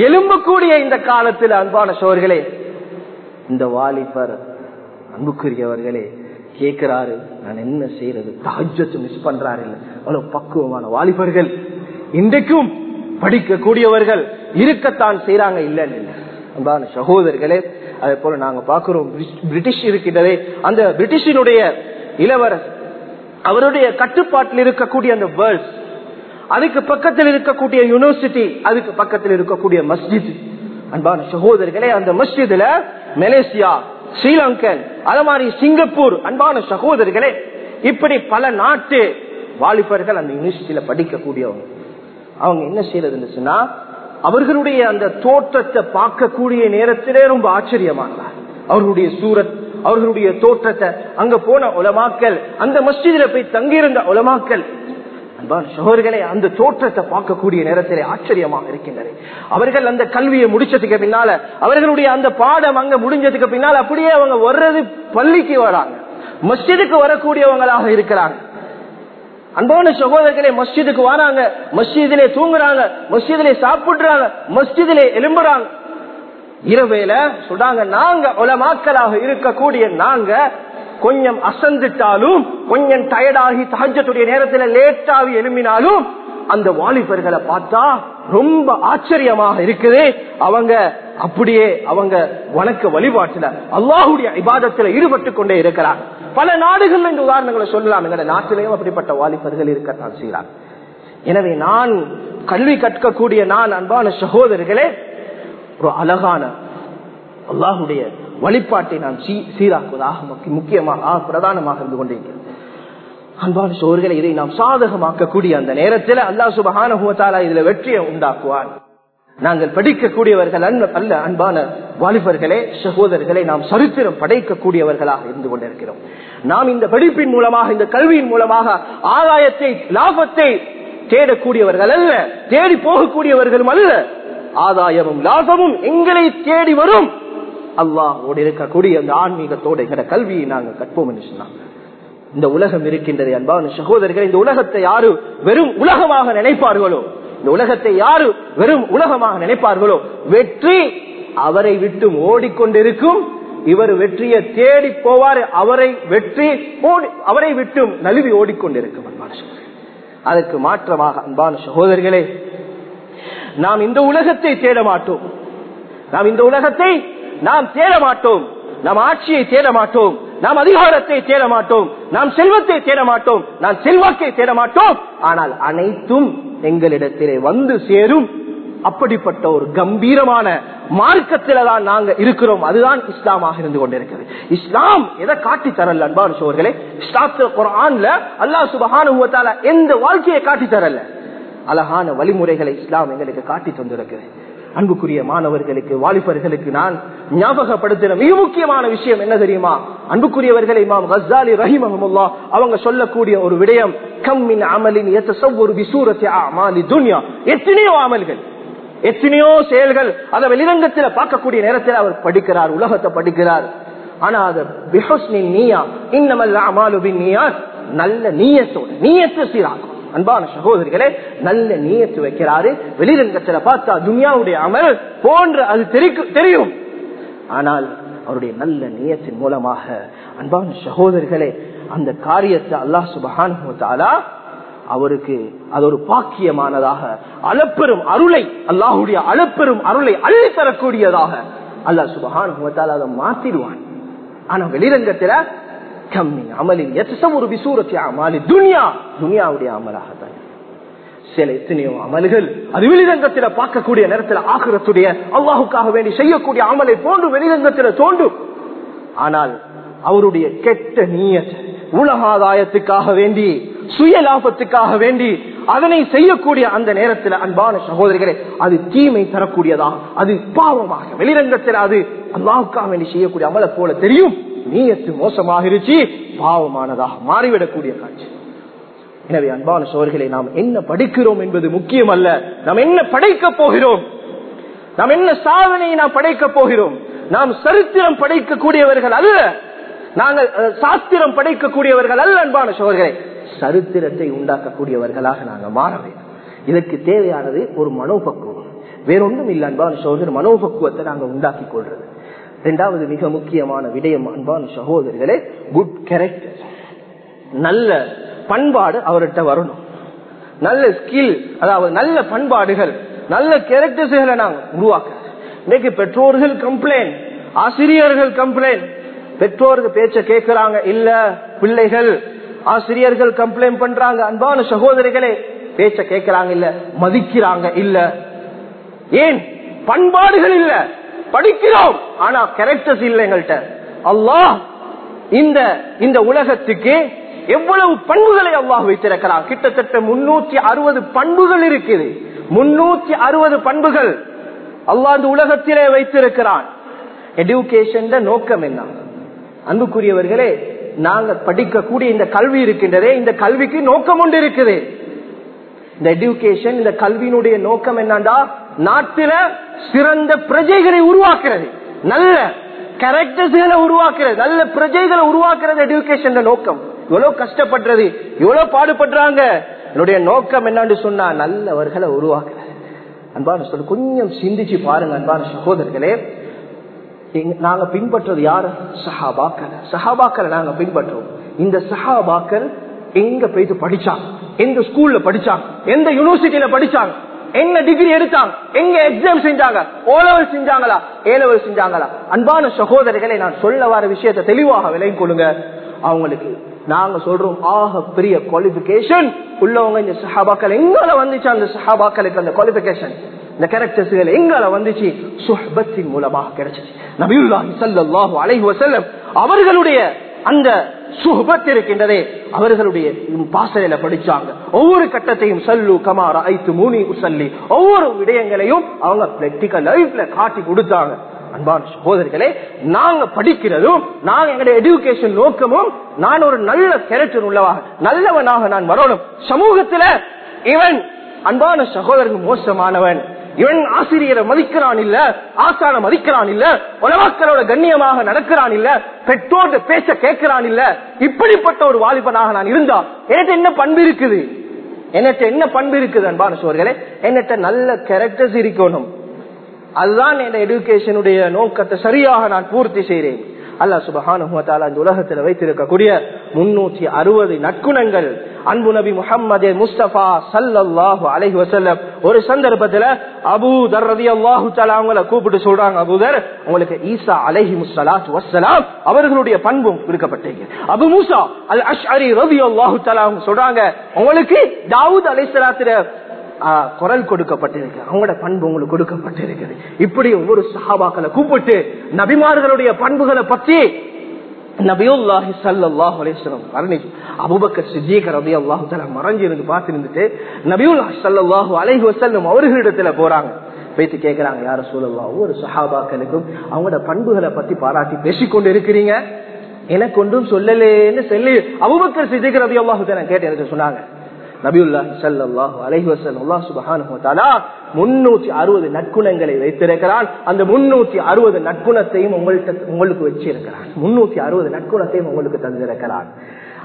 எலும்பக்கூடிய இந்த காலத்தில் அன்பான சோர்களே இந்த வாலிபர் அன்புக்குரியவர்களே கேட்கிறாரு நான் என்ன செய்யறது தாஜத்து மிஸ் பண்றாரு அவ்வளவு பக்குவமான வாலிபர்கள். இன்றைக்கும் படிக்கக்கூடியவர்கள் இருக்கத்தான் செய்யறாங்க இல்லன்னு அன்பான சகோதரர்களே அதே போல நாங்க பாக்குறோம் பிரிட்டிஷ் இருக்கின்றதே அந்த பிரிட்டிஷினுடைய இளவரசர் அவருடைய கட்டுப்பாட்டில் இருக்கக்கூடிய அந்த வேர்ல்ட் அதுக்கு பக்கத்தில் இருக்கக்கூடிய யூனிவர்சிட்டி அதுக்கு பக்கத்தில் இருக்கக்கூடிய மஸ்ஜித். அன்பான சகோதரர்களே அந்த மஸ்ஜிதுல மலேசியா ஸ்ரீலங்கன் அது மாதிரி சிங்கப்பூர் அன்பான சகோதரர்களே இப்படி பல நாட்டு வாலிபர்கள் அந்த யூனிவர்சிட்டியில படிக்கக்கூடியவங்க. அவங்க என்ன செய்யறது சொன்னா அவர்களுடைய அந்த தோற்றத்தை பார்க்கக்கூடிய நேரத்திலே ரொம்ப ஆச்சரியமானார் அவர்களுடைய சூரத் அவர்களுடைய தோற்றத்தை அங்க போன உலமாக்கல் அந்த மஸ்ஜிதில போய் தங்கியிருந்த உலமாக்கல் சகோதரர்களே அந்த தோற்றத்தை பார்க்கக்கூடிய நேரத்திலே ஆச்சரியமாக இருக்கின்றன. அவர்கள் அந்த கல்வியை முடிச்சதுக்கு பின்னால அவர்களுடைய அந்த பாடம் அங்க முடிஞ்சதுக்கு பின்னால அப்படியே அவங்க வர்றது பள்ளிக்கு வராங்க. மஸ்ஜிதுக்கு வரக்கூடியவங்களாக இருக்கிறாங்க. அன்பான சகோதரர்களே மஸ்ஜிதுக்கு வராங்க. மஸ்ஜிதிலே தூங்குறாங்க. மஸ்ஜிதிலே சாப்பிடுறாங்க. மஸ்ஜிதிலே எலும்புறாங்க இரவேல சொல்றாங்க நாங்க உலமாக்களாக இருக்கக்கூடிய நாங்க கொஞ்சம் அசந்துட்டாலும் கொஞ்சம் டயர்டாகி தகஜத்துடைய நேரத்தில் லேட்டாகி எழும்பினாலும் அந்த வாலிபர்களை பார்த்தா ரொம்ப ஆச்சரியமாக இருக்குது. அவங்க அப்படியே அவங்க வணக்க வழிபாட்டுல அல்லாஹுடைய இபாதத்துல ஈடுபட்டு கொண்டே இருக்கிறார். பல நாடுகள்ல இந்த உதாரணங்களை சொல்லலாம். எங்க நாட்டிலேயும் அப்படிப்பட்ட வாலிபர்கள் இருக்கத்தான் செய்கிறார் எனவே நான் கல்வி கற்கக்கூடிய நான் அன்பான சகோதரர்களே ஒரு அழகான அல்லாஹுடைய வழிபாட்டை நான் சீராக்குவதாக முக்கியமாக பிரதானமாக இருந்து கொண்டிருக்கிறேன். அன்பான சோர்களை இதை நாம் சாதகமாக்கக்கூடிய அந்த நேரத்தில் அல்லா சுபகான இதுல வெற்றியை உண்டாக்குவார் நாங்கள் படிக்கக்கூடியவர்கள் அன்ப அல்ல அன்பான வாலிபர்களே சகோதரர்களை நாம் சரித்திரம் படைக்கக்கூடியவர்களாக இருந்து கொண்டிருக்கிறோம். நாம் இந்த படிப்பின் மூலமாக இந்த கல்வியின் மூலமாக ஆதாயத்தை லாபத்தை தேடக்கூடியவர்கள் அல்ல தேடி போகக்கூடியவர்களும் அல்ல. ஆதாயமும் லாபமும் எங்களை தேடி வரும். அல்லாஹோடு இருக்கக்கூடிய அந்த ஆன்மீகத்தோடு எங்கட கல்வியை நாங்கள் கற்போம் என்று சொன்னாங்க இந்த உலகம் இருக்கின்றது அன்பான சகோதரர்கள் இந்த உலகத்தை யாரு வெறும் உலகமாக நினைப்பார்களோ? இந்த உலகத்தை யாரு வெறும் உலகமாக நினைப்பார்களோ? வெற்றி அவரை விட்டு ஓடிக்கொண்டிருக்கும். இவர் வெற்றியை தேடி போவார் அவரை வெற்றி ஓடி அவரை விட்டும் நழுவி ஓடிக்கொண்டிருக்கும் அன்பான அதற்கு மாற்றமாக அன்பான சகோதரர்களே நாம் இந்த உலகத்தை தேட மாட்டோம். நாம் இந்த உலகத்தை நாம் தேட மாட்டோம். நாம் ஆட்சியை தேட மாட்டோம். நாம் அதிகாரத்தை தேட மாட்டோம் நாம் செல்வத்தை தேட மாட்டோம் நாம் செல்வாக்கை தேட மாட்டோம் ஆனால் அனைத்தும் எங்களிடத்திலே வந்து சேரும். அப்படிப்பட்ட ஒரு கம்பீரமான மார்க்கத்தில தான் நாங்க இருக்கிறோம். அதுதான் இஸ்லாமாக இருந்து கொண்டிருக்கிறது. இஸ்லாம் எதை காட்டி தரல அன்பான சோர்களே? இஸ்லாத்துல குரான்ல அல்லாஹ் சுபஹான எந்த வாழ்க்கையை காட்டி தரல? அழகான வழிமுறைகளை இஸ்லாம் எங்களுக்கு காட்டி தந்திருக்கிறது. அன்புக்குரிய மாணவர்களுக்கு வாலிபர்களுக்கு நான் ஞாபகப்படுத்துற மிக முக்கியமான விஷயம் என்ன தெரியுமா? அன்புக்குரியவர்களை இமாம் ரஹிம் அஹமுல்லா அவங்க சொல்லக்கூடிய ஒரு விடயம் கம்மின் அமலின் ஒரு விசூரத்தை அமாலி துன்யா. எத்தனையோ அமல்கள் எத்தனையோ செயல்கள் அதை வெளிரங்கத்தில் பார்க்கக்கூடிய நேரத்தில் அவர் படிக்கிறார் உலகத்தை படிக்கிறார். ஆனா அது பிஹஸ்னின் நீயா இன்னமல்ல அமாலுபின் நீயா நல்ல நீயத்தோட நீயத்தை சீராகும். அன்பான சகோதரிகளே நல்ல நீயத்து வைக்கிறாரு. வெளிரங்கத்துல பார்த்தா துன்யாவுடைய அமல் போன்று அது தெரியும். ஆனால் அவருடைய நல்ல நீயத்தின் மூலமாக அன்பான சகோதரிகளே அந்த காரியத்தை அல்லாஹ் சுபஹானா அவருக்கு அது ஒரு பாக்கியமானதாக அளப்பெரும் அருளை அல்லாஹுடைய அளப்பெரும் அருளை அள்ளி தரக்கூடியதாக அல்லாஹ் சுபஹான் அதை மாத்திடுவான். ஆனா வெளிரங்கத்துல கம்மி அமலின் ஒரு விசூரத்தை அமலி. துனியா துனியாவுடைய அமலாகத்தான் சில எத்தனையோ அமல்கள் அது வெளிரங்கத்தில பார்க்கக்கூடிய நேரத்தில் ஆகிரத்துடைய அல்லாஹுக்காக வேண்டி செய்யக்கூடிய அமலை போன்று வெளிரங்கத்தில தோன்றும். ஆனால் அவருடைய கெட்ட நீயத் உலகாதாயத்துக்காக வேண்டி சுய லாபத்துக்காக வேண்டி அதனை செய்யக்கூடிய அந்த நேரத்தில் அன்பான சகோதரிகளே அது தீமை தரக்கூடியதாக அது பாவமாக. வெளிரங்கத்தில் அது அல்லாவுக்காக வேண்டி செய்யக்கூடிய அமலை போல தெரியும். நீயத்து மோசமாகிருச்சு பாவமானதாக மாறிவிடக்கூடிய காட்சி. எனவே அன்பான சோர்களை நாம் என்ன படிக்கிறோம் என்பது முக்கியம் அல்ல நாம் என்ன படைக்க போகிறோம்? நாம் என்ன சாதனையை நாம் படைக்க போகிறோம்? நாம் சரித்திரம் படைக்கக்கூடியவர்கள் அல்ல. நாங்கள் சாஸ்திரம் படைக்கக்கூடியவர்கள் அல்ல அன்பான சோர்களை. சரித்திரத்தை உண்டாக்கக்கூடியவர்களாக நாங்கள் மாற வேண்டும். இதற்கு தேவையானது ஒரு மனோபக்குவம். வேறொன்றும் இல்லை அன்பான சகோதரர் மனோபக்குவத்தை நாங்க உண்டாக்கி கொள்றது இரண்டாவது மிக முக்கியமான விடயம் அன்பான சகோதரிகளே குட் கேரக்டர் நல்ல பண்பாடு அவர்கிட்ட வரணும். நல்ல ஸ்கில் அதாவது நல்ல பண்பாடுகள் நல்ல கேரக்டர்ஸ்களை நாங்க உருவாக்க இன்னைக்கு பெற்றோர்கள் கம்ப்ளைண்ட் ஆசிரியர்கள் கம்ப்ளைண்ட் பெற்றோர்கள் பேச்ச கேட்கிறாங்க இல்ல பிள்ளைகள் ஆசிரியர்கள் கம்ப்ளைண்ட் பண்றாங்க அன்பான சகோதரிகளே பேச்ச கேட்கிறாங்க இல்ல மதிக்கிறாங்க இல்ல. ஏன்? பண்பாடுகள் இல்ல. படிக்கிறோம். ஆனா கேரக்டர்ஸ் இல்லை எங்கள்கிட்ட அல்லாஹ் இந்த இந்த உலகத்துக்கு எவ்வளவு பண்புகளை அல்லாஹ் வைத்திருக்கிறான். கிட்டத்தட்ட முன்னூத்தி அறுபது பண்புகள் இருக்குது. முன்னூத்தி அறுபது பண்புகள் அல்லாஹ் இந்த உலகத்திலே வைத்திருக்கிறான். எஜுகேஷன் நோக்கம் என்ன? அன்புக்குரியவர்களே நாங்க படிக்கக்கூடிய இந்த கல்வி இருக்கின்றதே இந்த கல்விக்கு நோக்கம் ஒன்று இருக்குது. இந்த எஜுகேஷன் இந்த கல்வியினுடைய நோக்கம் என்னண்டா? நாட்டில சிறந்த பிரஜைகளை உருவாக்குறது. நல்ல கேரக்டர்ஸ்களை உருவாக்குறது. நல்ல பிரஜைகளை உருவாக்குறது எஜுகேஷன் நோக்கம். எவ்வளவு கஷ்டப்படுறது எவ்வளவு பாடுபடுறாங்க. என்னுடைய நோக்கம் என்னன்னு சொன்னா நல்லவர்களை உருவாக்குறது. அன்பான சொல்ல கொஞ்சம் சிந்திச்சு பாருங்க அன்பான சகோதரர்களே. நாங்க பின்பற்றது யாரு? சஹாபாக்கள். சஹாபாக்களை நாங்க பின்பற்றுவோம். இந்த சஹாபாக்கள் எங்க போயிட்டு படிச்சாங்க? எந்த ஸ்கூல்ல படிச்சாங்க? எந்த யூனிவர்சிட்டியில படிச்சாங்க? என்ன டிகிரி எடுத்தாங்க? எங்க எக்ஸாம் செஞ்சாங்க? ஓலவர் செஞ்சாங்களா? ஏலவர் செஞ்சாங்களா? அன்பான சகோதரர்களை நான் சொல்ல வர விஷயத்தை தெளிவாக விலையும் கொள்ளுங்க. அவங்களுக்கு நாங்க சொல்றோம் ஆக பெரிய குவாலிபிகேஷன் உள்ளவங்க இந்த சஹாபாக்கள். எங்கால வந்துச்சு அந்த சஹாபாக்களுக்கு அந்த குவாலிபிகேஷன் இந்த கேரக்டர்ஸ்கள் எங்களை வந்துச்சு? சுஹபத்தின் மூலமாக கிடைச்சிச்சு நபியுல்லாஹி ஸல்லல்லாஹு அலைஹி வசல்லம் அவர்களுடைய அந்த சுகபத் இருக்கின்றதே அவர்களுடைய பாசனையில படிச்சாங்க. ஒவ்வொரு கட்டத்தையும் சல்லு கமாரா ஐத்து மூனி உசல்லி. ஒவ்வொரு விடயங்களையும் அவங்க பிராக்டிக்கல் லைஃப்ல காட்டி கொடுத்தாங்க. அன்பான சகோதரிகளே நாங்க படிக்கிறதும் நாங்க எங்களுடைய எஜுகேஷன் நோக்கமும் நான் ஒரு நல்ல கேரக்டர் உள்ளவாக நல்லவனாக நான் வரணும். சமூகத்துல இவன் அன்பான சகோதரன் மோசமானவன். இவன் ஆசிரியரை மதிக்கிறான் இல்ல ஆசான மதிக்கிறான் இல்ல உலவாக்களோட கண்ணியமாக நடக்கிறான் இல்ல பெற்றோர் பேச கேட்கிறான் இல்ல இப்படிப்பட்ட ஒரு வாலிபனாக நான் இருந்தா எனக்கு என்ன பண்பு இருக்குது? எனக்கு என்ன பண்பு இருக்குது அன்பான சோர்களே? என்னட்ட நல்ல கேரக்டர்ஸ் இருக்கணும். அதுதான் என் எடுக்கேஷனுடைய நோக்கத்தை சரியாக நான் பூர்த்தி செய்கிறேன் அல்லா சுபஹான இந்த உலகத்தில் வைத்திருக்கக்கூடிய முன்னூற்றி அறுபது நற்குணங்கள். அன்பு நபி முகம்மது முஸ்தபா சல்லாஹு அலஹி வசல்லம் ஒரு சந்தர்ப்பத்துல அபூதர் ரதி அல்லாஹு அவங்கள கூப்பிட்டு சொல்றாங்க அபூதர் உங்களுக்கு ஈசா அலஹி முசலாத் வசலாம் அவர்களுடைய பண்பும் கொடுக்கப்பட்டீங்க அபு மூசா அல் அஷ்அரி ரவி அல்லாஹு சொல்றாங்க உங்களுக்கு தாவூத் அலைசலாத்திர குரல் கொடுக்கப்பட்டிருக்கு. அவங்களோட பண்பு உங்களுக்கு கொடுக்கப்பட்டிருக்குது. இப்படி ஒவ்வொரு சஹாபாக்களை கூப்பிட்டு நபிமார்களுடைய பண்புகளை பற்றி நபியுல்லாஹி சல்லாஹ் அலிஸ்லம் வர்ணிச்சு அபுபக்கர் சிஜீகர் ரபி அல்லாஹு தலா மறைஞ்சிருந்து பார்த்துருந்துட்டு நபியுல்லாஹி சல்லாஹு அலைஹி வசல்லம் அவர்களிடத்துல போறாங்க. பேசி கேட்கிறாங்க யார சூழல்லா ஒவ்வொரு சஹாபாக்களுக்கும் அவங்களோட பண்புகளை பத்தி பாராட்டி பேசிக்கொண்டு இருக்கிறீங்க. எனக்கு ஒன்றும் சொல்லலேன்னு சொல்லி அபுபக்கர் சிஜீகர் ரபி அல்லாஹு தலா கேட்டு எனக்கு சொன்னாங்க. முன்னூற்றி அறுபது நற்குணங்களை வைத்திருக்கிறான். அந்த முன்னூத்தி அறுபது நற்குணத்தையும் உங்கள்கிட்ட உங்களுக்கு வச்சிருக்கிறான். முன்னூத்தி அறுபது நற்குணத்தையும் உங்களுக்கு தந்திருக்கிறான்.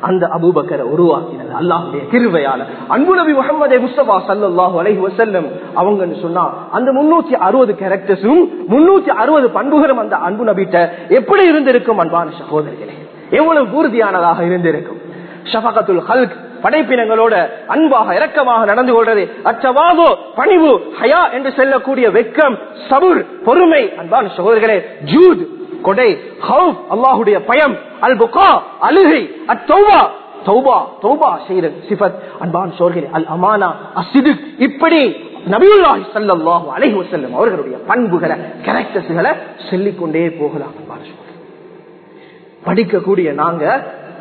அந்த அபூபக்கரை உருவாக்கினது அல்லாஹுடைய கிருவையால அன்பு நபி முகமது முஸ்தபா சல்லாஹு அலஹி வசல்லம் அவங்கன்னு சொன்னா அந்த முன்னூத்தி அறுபது கேரக்டர்ஸும் முன்னூத்தி அறுபது பண்புகளும் அந்த அன்பு நபிட்ட எப்படி இருந்திருக்கும் அன்பான சகோதரிகளே? எவ்வளவு பூர்த்தியானதாக இருந்திருக்கும்? ஷபகத்துல் ஹல்க் படைப்பினங்களோட அன்பாக இரக்கமாக நடந்து கொள்றது அச்சவாதோ பணிவு ஹயா என்று செல்லக்கூடிய வெக்கம் சபுர் பொறுமை. அன்பான சகோதரர்களே ஜூத் கொடை ஹவுப் அல்லாஹுடைய பயம் அல் புகா அழுகை அத்தௌபா. தௌபா தௌபா செய்த சிபத் அன்பான் சோர்களே அல் அமானா அசிது இப்படி நபியுல்லாஹி சல்லாஹு அலைஹி வசல்லம் அவர்களுடைய பண்புகளை கேரக்டர்ஸ்களை சொல்லிக்கொண்டே போகலாம் படிக்கக்கூடிய நாங்க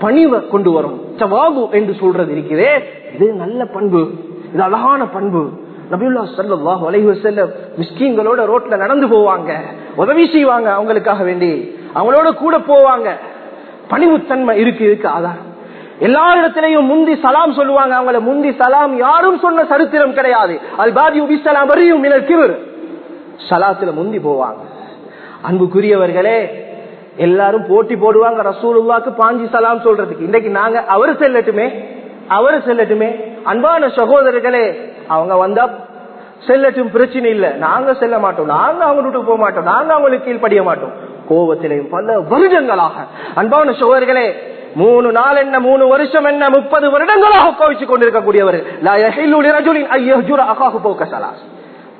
பணிவை கொண்டு வரும். சவாபு என்று சொல்றது இருக்கிறே இது நல்ல பண்பு. இது அழகான பண்பு. நபியுல்லா சல்லாஹ் அலைஹி செல்லம் மிஸ்கீன்களோட ரோட்ல நடந்து போவாங்க. உதவி செய்வாங்க அவங்களுக்காக வேண்டி. அவங்களோட கூட போவாங்க. பணிவுத்தன்மை இருக்கு இருக்கு ஆதாரம் எல்லா இடத்திலையும் முந்தி சலாம் சொல்லுவாங்க. அவங்கள முந்தி சலாம் யாரும் சொன்ன சரித்திரம் கிடையாது. அல் பாதி உபி வரையும் சலாத்துல முந்தி போவாங்க. அன்புக்குரியவர்களே எல்லாரும் போட்டி போடுவாங்க. ரசூலுல்லாக்கு பாஞ்சி சலாம் சொல்றதுக்கு. இன்னைக்கு நாங்க அவரு செல்லட்டுமே அவரு செல்லட்டுமே. அன்பான சகோதரர்களே அவங்க வந்தா செல்லட்டும் பிரச்சனை இல்ல. நாங்க செல்ல மாட்டோம். நாங்க அவங்க வீட்டுக்கு போக மாட்டோம். நாங்க அவங்களுக்கு கீழ்படிய மாட்டோம். கோபத்திலையும் பல வருடங்களாக. அன்பான சகோதரர்களே மூணு நாள் என்ன மூணு வருஷம் என்ன முப்பது வருடங்களாக கோவிச்சு கொண்டிருக்கக்கூடியவர்.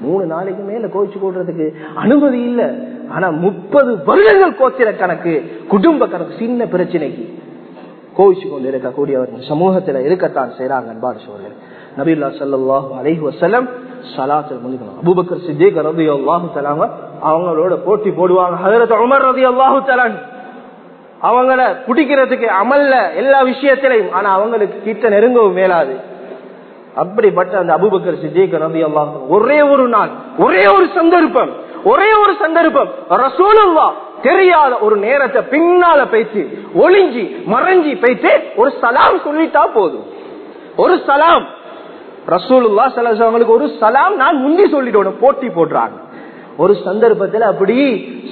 மூணு நாளைக்கு மேல கோச்சு கூடுறதுக்கு அனுமதி இல்ல. ஆனா முப்பது வருடங்கள் கோச்சிர கணக்கு குடும்ப கணக்கு சின்ன பிரச்சனைக்கு கோவிச்சு கொண்டு இருக்கக்கூடியவர்கள் சமூகத்துல இருக்கத்தான் செய்யறாங்க அன்பாடு சோழர்கள் நபில்லா சல்லாஹூ அலைஹி வசலம் சலாத்தில் முடிக்கணும் அபுபக்கர் சித்திக் ரவி அல்லாஹு தலாங்க அவங்களோட போட்டி போடுவாங்க. ஹதரத் உமர் ரவி அல்லாஹு தலான் அவங்கள குடிக்கிறதுக்கு அமல்ல எல்லா விஷயத்திலையும் ஆனா அவங்களுக்கு கிட்ட நெருங்கவும் மேலாது. அப்படிப்பட்ட அந்த அபுபக்கர் சித்திக் ரதி அல்லாஹ் ஒரே ஒரு நாள் ஒரே ஒரு சந்தர்ப்பம் ஒரே ஒரு சந்தர்ப்பம். ரசூலுல்லா தெரியாத ஒரு நேரத்தை பின்னால பேச்சு ஒளிஞ்சி மறைஞ்சி பேச்சு ஒரு சலாம் சொல்லிட்டா போதும். ஒரு சலாம். ரசூலுல்லா அவங்களுக்கு ஒரு சலாம் நான் முந்தி சொல்லிட்டோம் போட்டி போடுறாங்க. ஒரு சந்தர்ப்பத்தில் அப்படி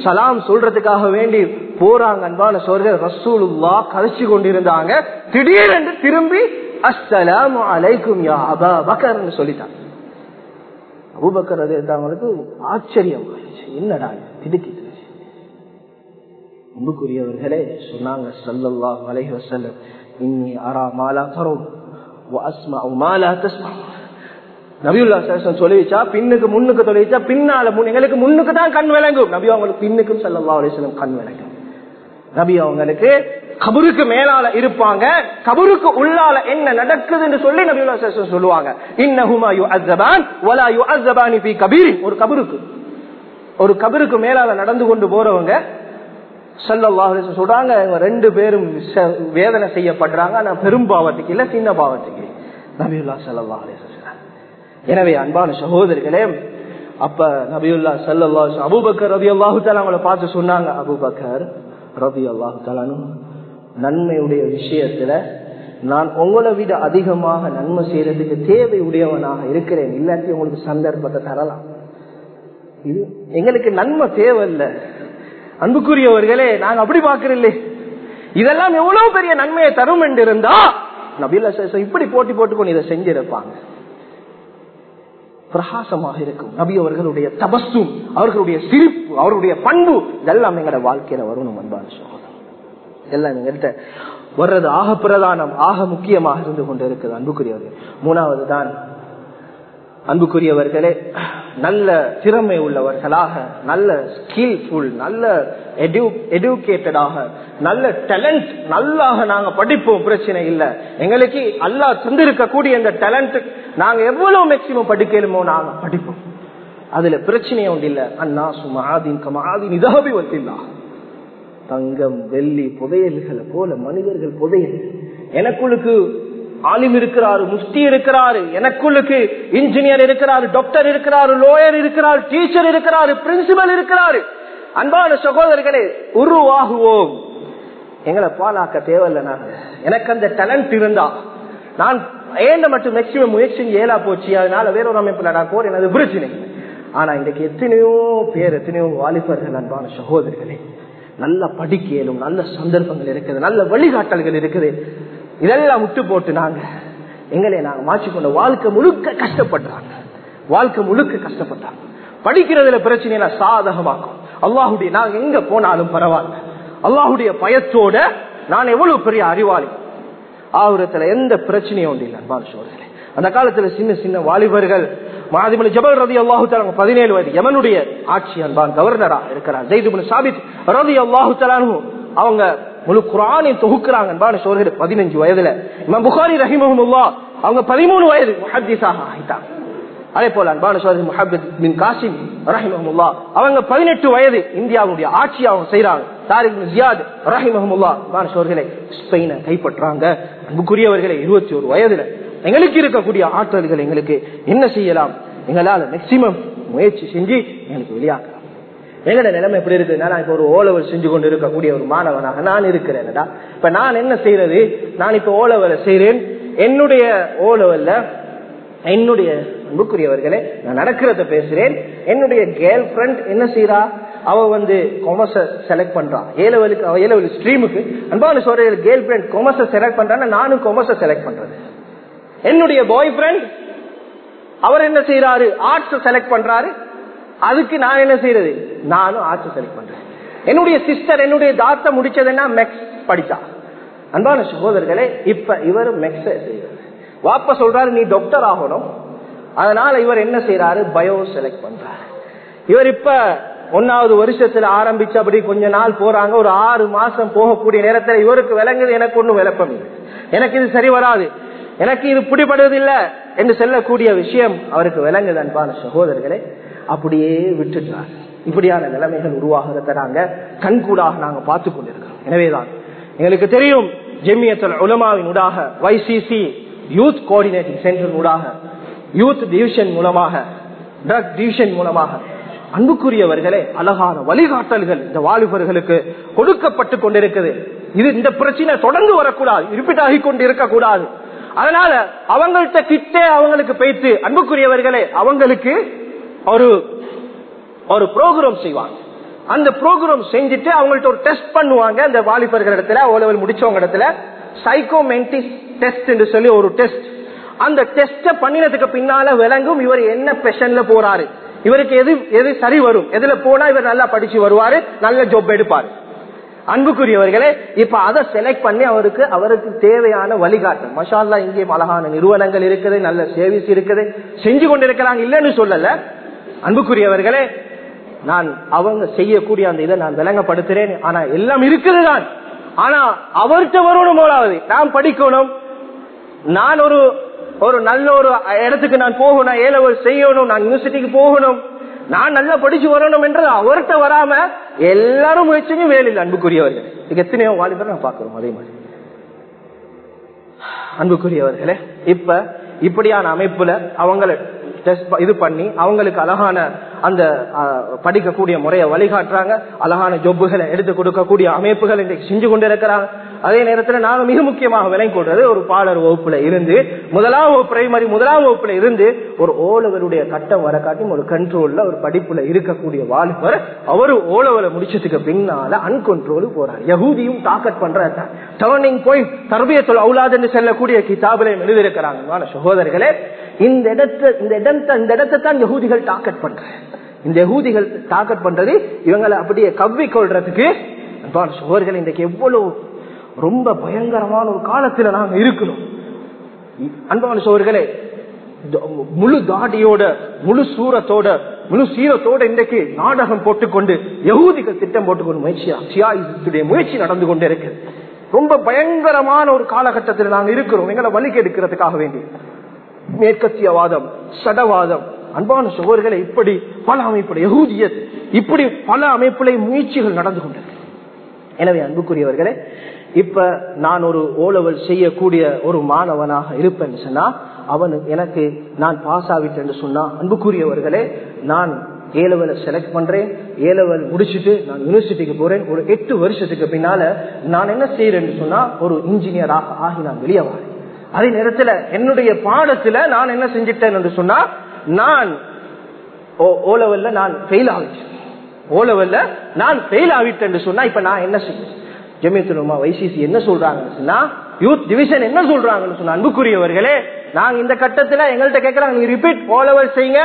சலாம் சொல்றதுக்காக வேண்டி போறாங்க அன்பான சோர்கள் ரசூலுல்லா கதைச்சு கொண்டிருந்தாங்க. திடீரென்று திரும்பி அஸ்ஸலாம் அலைக்கும் யா அபா பக்கர்னு சொல்லிட்டாங்க அபுபக்கர் அது அவங்களுக்கு ஆச்சரியம். என்னடா திடுக்கிட்டு அன்புக்குரியவர்களே சொன்னாங்க சல்லல்லாஹு அலைஹி வஸல்லம் இன்னி அரா மாலா தரும் வஸ்மா மாலா தஸ்மா. நபியுல்லா சேஷன் சொல்லிச்சா பின்னுக்கு முன்னுக்கு தொலைச்சா பின்னால எங்களுக்கு முன்னுக்கு தான் கண் விளங்கும். நபி அவங்களுக்கு பின்னுக்கும் சல்லல்லா அலிஸ்லம் கண் விளங்கும். நபி அவங்களுக்கு கபருக்கு மேலால இருப்பாங்க. கபருக்கு உள்ளால என்ன நடக்குதுன்னு சொல்லி நபியுல்லா சொல்லுவாங்க. இன்னஹுமா யு அஸ்ஸபான் வலா யு அஸ்ஸபானி ஃபீ கபீர் ஒரு கபருக்கு. ஒரு கபருக்கு மேலால நடந்து கொண்டு போறவங்க சொல்றாங்க ரெண்டு பேரும் வேதனை செய்யப்படுறாங்க. ஆனா பெரும் பாவத்துக்கு இல்ல சின்ன பாவத்துக்கு நபியுல்லா சல்லா எனவே அன்பான சகோதரிகளே அப்ப நபியுல்லா சல்லா அபுபக்கர் ரவி அல்லாஹு அவங்கள பார்த்து சொன்னாங்க. அபுபக்கர் ரவி அல்லாஹு தாலானு நன்மையுடைய விஷயத்துல நான் உங்களை விட அதிகமாக நன்மை செய்யறதுக்கு தேவை உடையவனாக இருக்கிறேன். இல்லாட்டி உங்களுக்கு சந்தர்ப்பத்தை தரலாம். இது எங்களுக்கு நன்மை தேவையில்லை. அன்புக்குரியவர்களே நாங்க அப்படி பாக்குறோம் இதெல்லாம் எவ்வளவு பெரிய நன்மையை தரும் என்று இருந்தா நபில இப்படி போட்டி போட்டுக்கொண்டு இதை செஞ்சிருப்பாங்க. பிரகாசமாக இருக்கும். நபி அவர்களுடைய தபஸும் அவர்களுடைய சிரிப்பு அவருடைய பண்பு இதெல்லாம் எங்களோட வாழ்க்கையில வரணும் அன்பான எல்லாம் எங்கள்கிட்ட வர்றது ஆக பிரதானம் ஆக முக்கியமாக இருந்து கொண்டு இருக்குது அன்புக்குரியவர்கள். மூணாவது தான் அன்புக்குரியவர்களே நல்ல திறமை உள்ளவர்களாக நல்ல ஸ்கில்ஃபுல் நல்ல எடுக்கேட்டடாக நல்ல டேலண்ட் நல்லாக நாங்க படிப்போம் பிரச்சனை இல்லை. எங்களுக்கு அல்லா தந்திருக்கக்கூடிய இந்த டேலண்ட் நாங்க எவ்வளவு மேக்சிமம் படிக்கலுமோ நாங்க படிப்போம். அதுல பிரச்சனையே ஒன்று இல்ல. அண்ணா சும்மா ஆதீன் கமாதீன் இதாபி வத்தில்லா தங்கம் வெள்ளி புதையல்களை போல மனிதர்கள் புதையல். எனக்குள்ளுக்கு ஆலிம் இருக்கிறாரு முஃப்தி இருக்கிறாரு எனக்குள்ளுக்கு இன்ஜினியர் இருக்கிறாரு டாக்டர் இருக்கிறாரு லோயர் இருக்கிறாரு டீச்சர் இருக்கிறாரு பிரின்சிபல் இருக்கிறாரு. அன்பான சகோதரர்களே உருவாகுவோம். எங்களை பாலாக்க தேவையில்ல நாங்க எனக்கு அந்த டேலண்ட் இருந்தா நான் ஏண்ட மட்டும் மேக்சிமம் முயற்சி ஏலா போச்சு அதனால வேற ஒரு அமைப்புல நான் போறேன் அது பிரச்சனை ஆனா இன்றைக்கு எத்தனையோ பேர் எத்தனையோ வாலிபர்கள் அன்பான சகோதரர்களே நல்ல படிக்கலும் நல்ல சந்தர்ப்பங்கள் இருக்குது நல்ல வழிகாட்டல்கள் இருக்குது. இதெல்லாம் விட்டு போட்டு நாங்க எங்களை நாங்க மாற்றிக்கொண்ட வாழ்க்கை முழுக்க கஷ்டப்படுறாங்க. வாழ்க்கை முழுக்க கஷ்டப்படுறாங்க. படிக்கிறதுல பிரச்சனை சாதகமாக்கும். அல்லாஹுடைய நாங்க எங்க போனாலும் பரவாயில்ல. அல்லாஹுடைய பயத்தோட நான் எவ்வளவு பெரிய அறிவாளி? ஆவரத்துல எந்த பிரச்சனையும் ஒன்றும் இல்லை அந்த காலத்துல சின்ன சின்ன வாலிபர்கள் மாதிமணி ஜபல் ரதி அல்லாஹு தலாங்க பதினேழு வயது. எமனுடைய ஆட்சி அன்பான் கவர்னரா இருக்கிறார். ஜெய்துபின் சாபித் ரதி அல்லாஹு தலானு அவங்க முழு குரானை தொகுக்கிறாங்க அன்பான சோழர்கள் பதினஞ்சு வயதுல. இமாம் புகாரி ரஹிமஹமுல்லா அவங்க பதிமூணு வயது முஹத்தீஸாக ஆகிட்டாங்க. அதே போல அன்பான சோழர் முஹபத் பின் காசிம் ரஹிமஹமுல்லா அவங்க பதினெட்டு வயது இந்தியாவுடைய ஆட்சி அவங்க செய்யறாங்க தாரிக் ஜியாத் ரஹிமஹமுல்லா அன்பான சோழர்களை ஸ்பெயினை கைப்பற்றாங்க. அன்புக்குரியவர்களை இருபத்தி ஒரு வயதுல எங்களுக்கு இருக்கக்கூடிய ஆற்றல்கள் எங்களுக்கு என்ன செய்யலாம்? எங்களால் மேக்சிமம் முயற்சி செஞ்சு எங்களுக்கு வெளியாக்கலாம். எங்களோட நிலைமை எப்படி இருக்குன்னா நான் இப்போ ஒரு ஓலவர் செஞ்சு கொண்டு இருக்கக்கூடிய ஒரு மாணவனாக நான் இருக்கிறேன்டா இப்ப நான் என்ன செய்யறது நான் இப்ப ஓலவரை செய்யறேன் என்னுடைய ஓலவல்ல என்னுடைய அன்புக்குரியவர்களே நான் நடக்கிறத பேசுறேன். என்னுடைய கேர்ள் ஃப்ரெண்ட் என்ன செய்யறா அவ வந்து கொமர்ஸ செலக்ட் பண்றான் ஏலவலுக்கு அவ ஏலவல் ஸ்ட்ரீமுக்கு அன்பான சொல்ற கேர்ள் ஃப்ரெண்ட் கொமர்ஸ செலக்ட் பண்றான்னா நானும் கொமர்ஸ செலக்ட் பண்றது. என்னுடைய பாய் ஃப்ரெண்ட் அவர் என்ன செய்யறாரு ஆர்ட்ஸ் செலக்ட் பண்றாரு. அதுக்கு நான் என்ன செய்யறது நானும் ஆர்ட்ஸ் செலக்ட் பண்றேன். என்னுடைய சிஸ்டர் என்னுடைய தாத்தா முடிச்சதுன்னா மெக்ஸ் படிச்சா. அன்பான சகோதரர்களே இப்ப இவர் மெக்ஸ் செய்யறாரு வாப்ப சொல்றாரு நீ டாக்டர் ஆகணும். அதனால இவர் என்ன செய்யறாரு பயோ செலக்ட் பண்றாரு. இவர் இப்ப ஒன்னாவது வருஷத்துல ஆரம்பிச்சு அப்படி கொஞ்ச நாள் போறாங்க. ஒரு ஆறு மாசம் போகக்கூடிய நேரத்துல இவருக்கு விளங்குது எனக்கு ஒன்றும் விளப்பம் இல்லை. எனக்கு இது சரி வராது. எனக்கு இது பிடிபடுவதில்லை என்று சொல்லக்கூடிய விஷயம் அவருக்கு விளங்குது அன்பான சகோதரர்களே. அப்படியே விட்டுட்டார். இப்படியான நிலைமைகள் உருவாகிறத நாங்க கண்கூடாக நாங்க பார்த்து கொண்டிருக்கிறோம். எனவேதான் எங்களுக்கு தெரியும் ஜெமியத்தல் உலமாவின் ஊடாக வைசிசி யூத் கோஆர்டினேட்டிங் சென்டர் ஊடாக யூத் டிவிஷன் மூலமாக ட்ரக் டிவிஷன் மூலமாக அன்புக்குரியவர்களே அழகான வழிகாட்டல்கள் இந்த வாலிபர்களுக்கு கொடுக்கப்பட்டு கொண்டிருக்குது. இது இந்த பிரச்சனை தொடர்ந்து வரக்கூடாது இருப்பிட்டாகி கொண்டு இருக்கக்கூடாது அதனால அவங்கள்ட்ட கிட்டே அவங்களுக்கு பேத்து அன்புக்குரியவர்களே அவங்களுக்கு ஒரு ஒரு ப்ரோக்ராம் செய்வாங்க. அந்த ப்ரோக்ராம் செஞ்சுட்டு அவங்கள்ட்ட ஒரு டெஸ்ட் பண்ணுவாங்க. அந்த வாலிபர்கள் இடத்துல ஓலவல் முடிச்சவங்க இடத்துல சைக்கோமென்டிஸ் டெஸ்ட் என்று சொல்லி ஒரு டெஸ்ட் அந்த டெஸ்ட பண்ணினதுக்கு பின்னால விளங்கும் இவர் என்ன பெஷன்ல போறாரு. இவருக்கு எது எது சரி வரும்? எதுல போனா இவர் நல்லா படிச்சு வருவாரு? நல்ல ஜாப் எடுப்பாரு. அன்புக்குரியவர்களே இப்ப அதை செலக்ட் பண்ணி அவருக்கு அவருக்கு தேவையான வழிகாட்டும். மஷால்லா இங்கே அழகான நிறுவனங்கள் இருக்குது நல்ல சேவிஸ் இருக்குது. செஞ்சு கொண்டிருக்கிறாங்க இல்லைன்னு சொல்லல. அன்புக்குரியவர்களே நான் அவங்க செய்யக்கூடிய அந்த இதை நான் விளங்கப்படுத்துறேன். ஆனா எல்லாம் இருக்குது தான் ஆனா அவர்கிட்ட வரணும் போலாவது. நான் படிக்கணும். நான் ஒரு ஒரு நல்ல ஒரு இடத்துக்கு நான் போகணும் ஏழை செய்யணும் நான் யூனிவர்சிட்டிக்கு போகணும். நான் நல்லா படிச்சு வரணும் என்றது அவர்கிட்ட வராம எல்லாரும் முயற்சியும் வேலையில் அன்புக்குரியவர்கள் இது எத்தனையோ வாலிபர் நான் பாக்குறோம் அதே மாதிரி. அன்புக்குரியவர்களே இப்ப இப்படியான அமைப்புல அவங்களை இது பண்ணி அவங்களுக்கு அழகான அந்த படிக்கக்கூடிய முறையை வழிகாட்டுறாங்க. அழகான ஜொப்புகளை எடுத்து கொடுக்கக்கூடிய அமைப்புகள் இன்றைக்கு செஞ்சு கொண்டிருக்கிறாங்க. அதே நேரத்தில் நாங்க மிக முக்கியமாக விலை கொள்றது ஒரு பாடர் வகுப்புல இருந்து முதலாம் வகுப்பு பிரைமரி முதலாம் வகுப்புல இருந்து ஒரு ஓலவருடைய கட்டம் வர காட்டியும் ஒரு கண்ட்ரோல்ல ஒரு படிப்புல இருக்கக்கூடிய வாலிபர் அவரு ஓலவரை முடிச்சதுக்கு பின்னால அன்கொண்ட்ரோலு போறார். யகுதியும் தாக்கட் பண்ற டர்னிங் பாயிண்ட் தர்பியத்தில் அவுலாது என்று செல்லக்கூடிய கிதாபிலையும் எழுதியிருக்கிறாங்க. சகோதரர்களே இந்த இடத்தை இந்த இடத்தை இந்த இடத்தை தான் யகூதிகள் டாக்கெட் பண்ற இந்த யகுதிகள் டாக்கெட் பண்றது இவங்களை அப்படியே கவ்வி கொள்றதுக்கு சோர்கள் இன்றைக்கு எவ்வளவு ரொம்ப பயங்கரமான ஒரு காலத்துல நாங்க இருக்கணும். அன்பான சோர்களே முழு தாடியோட முழு சூரத்தோட முழு சீரத்தோட இன்றைக்கு நாடகம் போட்டுக்கொண்டு யகுதிகள் திட்டம் போட்டுக்கொண்டு முயற்சியா முயற்சி நடந்து கொண்டே இருக்கு. ரொம்ப பயங்கரமான ஒரு காலகட்டத்தில் நாங்க இருக்கிறோம். எங்களை வலிக்கு எடுக்கிறதுக்காக வேண்டி. மேற்கத்தியவாதம் சடவாதம். அன்பான சோழர்களை இப்படி பல அமைப்புல யகூதிய இப்படி பல அமைப்புல முயற்சிகள் நடந்து கொண்டது எனவே அன்புக்குரியவர்களே இப்ப நான் ஒரு ஓலவல் செய்யக்கூடிய ஒரு மாணவனாக இருப்பேன் சொன்னா அவன் எனக்கு நான் பாஸ் ஆகிட்டேன்னு சொன்னா அன்புக்குரியவர்களே நான் ஏலவலை செலக்ட் பண்றேன். ஏலவல் முடிச்சுட்டு நான் யூனிவர்சிட்டிக்கு போறேன். ஒரு எட்டு வருஷத்துக்கு பின்னால நான் என்ன செய்யறேன்னு சொன்னா ஒரு இன்ஜினியராக ஆகி நான் வெளியே வரேன். அதே நேரத்துல என்னுடைய பாடத்துல நான் என்ன செஞ்சிட்டேன் என்று சொன்னா நான் ஓலவல்ல நான் ஃபெயில் ஆகிட்டேன். ஓலவல்ல நான் ஃபெயில் ஆகிட்டேன் சொன்னா இப்ப நான் என்ன செய்வேன்? ஜமியத்துலமா வைசிசி என்ன சொல்றாங்கன்னு சொன்னா யூத் டிவிஷன் என்ன சொல்றாங்கன்னு சொன்னா அன்புக்குரியவர்களே நாங்க இந்த கட்டத்துல எங்கள்கிட்ட கேட்கறாங்க நீங்க ரிப்பீட் ஓலவல் செய்யுங்க.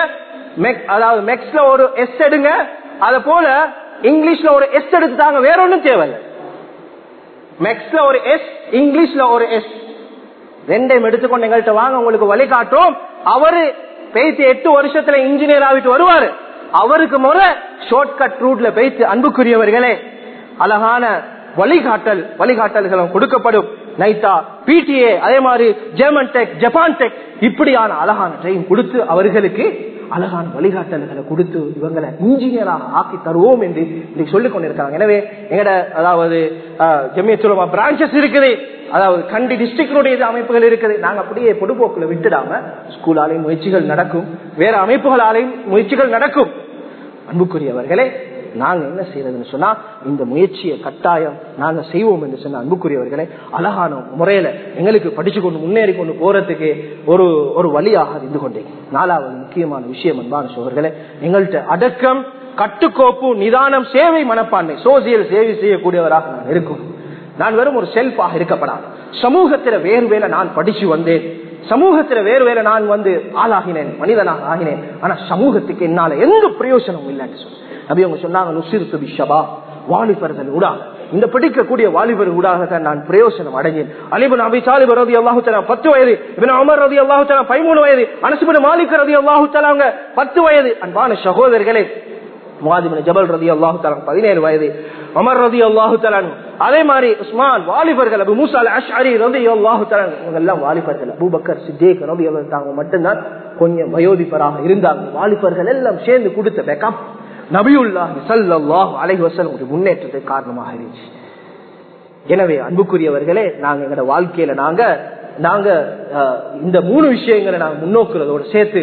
அதாவது மெக்ஸ்ல ஒரு எஸ் எடுங்க. அத போல இங்கிலீஷ்ல ஒரு எஸ் எடுத்துட்டாங்க வேற ஒன்றும் தேவையில்லை. மெக்ஸ்ல ஒரு எஸ் இங்கிலீஷ்ல ஒரு எஸ் ரெண்டையும் எடுத்துக்கொண்டு எங்கள்கிட்ட வாங்க உங்களுக்கு வழிகாட்டும் அவரு பேசி எட்டு வருஷத்துல இன்ஜினியர் ஆகிட்டு வருவாரு. அவருக்கு முறை ஷார்ட் கட் ரூட்ல பேசி அன்புக்குரியவர்களே அழகான வழிகாட்டல் வழிகாட்டல்களும் கொடுக்கப்படும். நைட்டா பிடிஏ அதே மாதிரி ஜெர்மன் டெக் ஜப்பான் டெக் இப்படியான அழகான ட்ரெயின் கொடுத்து அவர்களுக்கு அழகான வழிகாட்டல்களை கொடுத்து இவங்களை இன்ஜினியராக ஆக்கி தருவோம் என்று இன்னைக்கு சொல்லிக் கொண்டிருக்காங்க எனவே எங்கட அதாவது ஜெமியத்துலமா பிரான்சஸ் இருக்குது. அதாவது கண்டி டிஸ்ட்ரிக்டுடைய அமைப்புகள் இருக்குது. நாங்க அப்படியே பொதுப்போக்குல விட்டுடாம ஸ்கூலாலையும் முயற்சிகள் நடக்கும். வேற அமைப்புகளாலையும் முயற்சிகள் நடக்கும். அன்புக்குரியவர்களே நாங்க என்ன செய்யறதுன்னு சொன்னா இந்த முயற்சியை கட்டாயம் நாங்க செய்வோம் என்று சொன்ன அன்புக்குரியவர்களை அழகான முறையில எங்களுக்கு படிச்சு கொண்டு முன்னேறி கொண்டு போறதுக்கு ஒரு ஒரு வழியாக இருந்து கொண்டேன். நாலாவது முக்கியமான விஷயம் அன்பான சோழர்களே எங்கள்கிட்ட அடக்கம் கட்டுக்கோப்பு நிதானம் சேவை மனப்பான்மை சோசியல் சேவை செய்யக்கூடியவராக நான் இருக்கும். நான் வெறும் ஒரு செல்ஃபாக இருக்கப்படாது. சமூகத்தில வேறு வேலை நான் படிச்சு வந்தேன். சமூகத்துல வேறு வேலை நான் வந்து ஆளாகினேன் மனிதனாக ஆகினேன். ஆனா சமூகத்துக்கு என்னால எந்த பிரயோஜனமும் இல்லைன்னு சொல்லி நபி அவங்க சொன்னாங்க நுசிறு வாலிபர்கள் ஊடாக இந்த படிக்கக்கூடிய வாலிபர் ஊடாக நான் பிரயோசனம் அடைஞ்சேன் அலிபன் அபி சாலிபர் ரவி அல்லாஹு தலா பத்து வயது இவன் அமர் ரதி அல்லாஹு தலா பதிமூணு வயது அனசுபின் மாலிக் ரதி அல்லாஹு தலாங்க பத்து வயது. அன்பான சகோதரர்களே முவாதிபின் ஜபல் ரதி அல்லாஹு தலான் பதினேழு வயது. அமர் ரதி அல்லாஹு தலான் அதே மாதிரி உஸ்மான் வாலிபர்கள் அபு மூசால் அஷ் அரி ரதி அல்லாஹு தலான் இவங்க எல்லாம் வாலிபர்கள். அபூபக்கர் சித்தேக் ரவி அல்லாஹ் தாங்க மட்டும்தான் கொஞ்சம் வயோதிபராக இருந்தாங்க. வாலிபர்கள் எல்லாம் சேர்ந்து கொடுத்த பேக்கப் நபியுல்லாஹி சல்லாஹ் அலைஹி ஒரு முன்னேற்றத்துக்கு காரணமாக இருந்துச்சு. எனவே அன்புக்குரியவர்களே நாங்க எங்களோட வாழ்க்கையில நாங்க நாங்க இந்த மூணு விஷயங்களை நாங்க முன்னோக்குறதோட சேர்த்து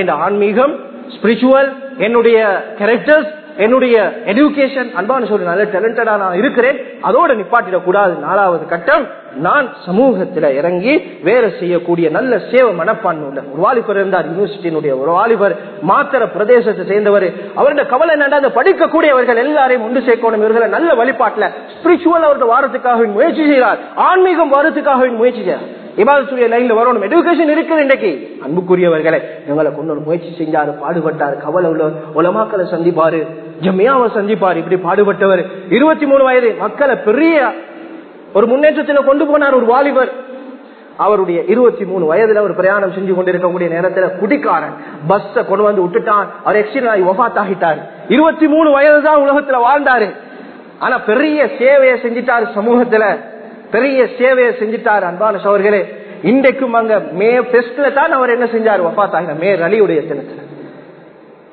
என்ற ஆன்மீகம் ஸ்பிரிச்சுவல் என்னுடைய கேரக்டர்ஸ் என்னுடைய எஜுகேஷன் அன்பான சொல்லி நல்ல டேலண்டடா நான் இருக்கிறேன். அதோட நிப்பாட்டிடக் கூடாது நாலாவது கட்டம் நான் சமூகத்துல இறங்கி வேலை செய்யக்கூடிய நல்ல சேவ மனப்பான்மை உள்ள ஒரு வாலிபர் இருந்தார் யூனிவர்சிட்டியினுடைய ஒரு வாலிபர் மாத்திர பிரதேசத்தை சேர்ந்தவர். அவருடைய கவலை என்னடா அந்த படிக்கக்கூடியவர்கள் எல்லாரையும் ஒன்று சேர்க்கணும். இவர்களை நல்ல வழிபாட்டுல ஸ்பிரிச்சுவல் அவருடைய வாரத்துக்காக முயற்சி செய்கிறார். ஆன்மீகம் வாரத்துக்காக முயற்சி செய்கிறார். இபாதத்துடைய லைன்ல வரணும். எடுக்கேஷன் இருக்குது இன்றைக்கு. அன்புக்குரியவர்களை எங்களை கொண்டு முயற்சி செஞ்சாரு பாடுபட்டாரு கவலை உள்ள உலமாக்களை சந்திப்பாரு ஜம்மியாவை சந்திப்பாரு இப்படி பாடுபட்டவர். இருபத்தி மூணு வயது மக்களை பெரிய ஒரு முன்னேற்றத்துல கொண்டு போனார் ஒரு வாலிபர். அவருடைய இருபத்தி மூணு வயதுல ஒரு பிரயாணம் செஞ்சு கொண்டிருக்கக்கூடிய நேரத்துல குடிக்காரன் பஸ்ஸ கொண்டு வந்து விட்டுட்டான். அவர் எக்ஸிடென்ட் ஆகி ஒஃபாத் ஆகிட்டார் இருபத்தி மூணு வயது தான் உலகத்துல வாழ்ந்தாரு. ஆனா பெரிய சேவையை செஞ்சிட்டாரு சமூகத்துல. பெரிய சேவையை செஞ்சிட்டாரு அன்பான சோர்களே இன்றைக்கும் அங்க மே பெஸ்ட்ல தான் அவர் என்ன செஞ்சார்? வஃபாத் மே ரலியுடைய தினத்துல.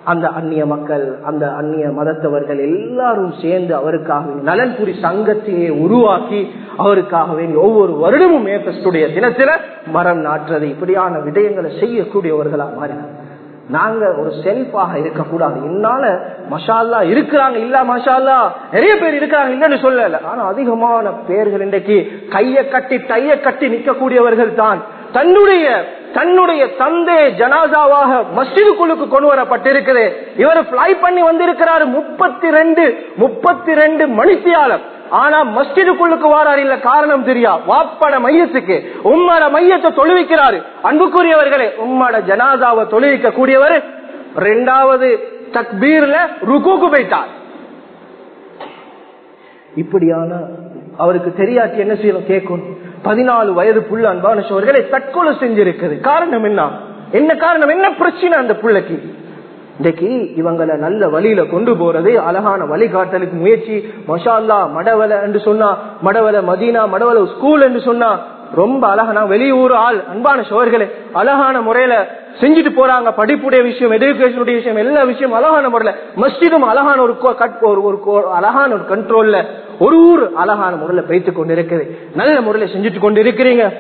அந்த அந்நிய மக்கள் அந்த அந்நிய மதத்தவர்கள் எல்லாரும் சேர்ந்து அவருக்காக நலன்புரி சங்கத்தையே உருவாக்கி அவருக்காக வேண்டி ஒவ்வொரு வருடமும் மேபஸ்டுடைய தினத்துல மரம் நாட்டுறது இப்படியான விடயங்களை செய்யக்கூடியவர்களா மாறினார். நாங்க ஒரு செல்ஃபாக இருக்கக்கூடாது. என்னால மஷாலா இருக்கிறாங்க இல்ல மஷாலா நிறைய பேர் இருக்கிறாங்க இல்லன்னு சொல்லல. ஆனா அதிகமான பேர்கள் இன்றைக்கு கைய கட்டி டைய கட்டி நிற்கக்கூடியவர்கள் தான். தன்னுடைய தன்னுடைய தந்தை ஜனாதாவாக மஸ்ஜிதுக்குழுக்கு கொண்டு வரப்பட்டிருக்கிறது இவர் பிளை பண்ணி வந்திருக்கிறாரு முப்பத்தி ரெண்டு முப்பத்தி ரெண்டு மணித்தியாலம். ஆனா மஸ்ஜிதுக்குள்ளுக்கு வாரார் இல்ல காரணம் தெரியா? வாப்பட மையத்துக்கு. உம்மட மையத்தை தொழுவிக்கிறாரு. அன்புக்குரியவர்களே உம்மட ஜனாதாவை தொழுவிக்க கூடியவர் ரெண்டாவது தக்பீர்ல ருக்குக்கு போயிட்டார். இப்படியான அவருக்கு தெரியாட்டி என்ன செய்யணும்? கேட்கணும். பதினாலு வயது புள்ள அன்பான சோழர்களை தற்கொலை செஞ்சிருக்குது. காரணம் என்ன? என்ன காரணம்? என்ன பிரச்சனை அந்த பிள்ளைக்கு? இன்னைக்கு இவங்களை நல்ல வழியில கொண்டு போறது அழகான வழிகாட்டலுக்கு முயற்சி. மஷால்லா மடவலை என்று சொன்னா மடவலை மதீனா மடவலை ஸ்கூல் என்று சொன்னா ரொம்ப அழகான வெளியூர் ஆள் அன்பான சோழர்களே அழகான முறையில செஞ்சுட்டு போறாங்க. படிப்புடைய விஷயம் எஜுகேஷனுடைய விஷயம் எல்லா விஷயம் அழகான முறையில. மஸ்ஜிதும் அழகான ஒரு கோ- கட்- ஒரு ஒரு கோ- அழகான ஒரு கண்ட்ரோல்ல ஒரு ஊர் அழகான முறையில வைத்து கொண்டு இருக்குது நல்ல முறையில செஞ்சுட்டு கொண்டு இருக்கிறீங்க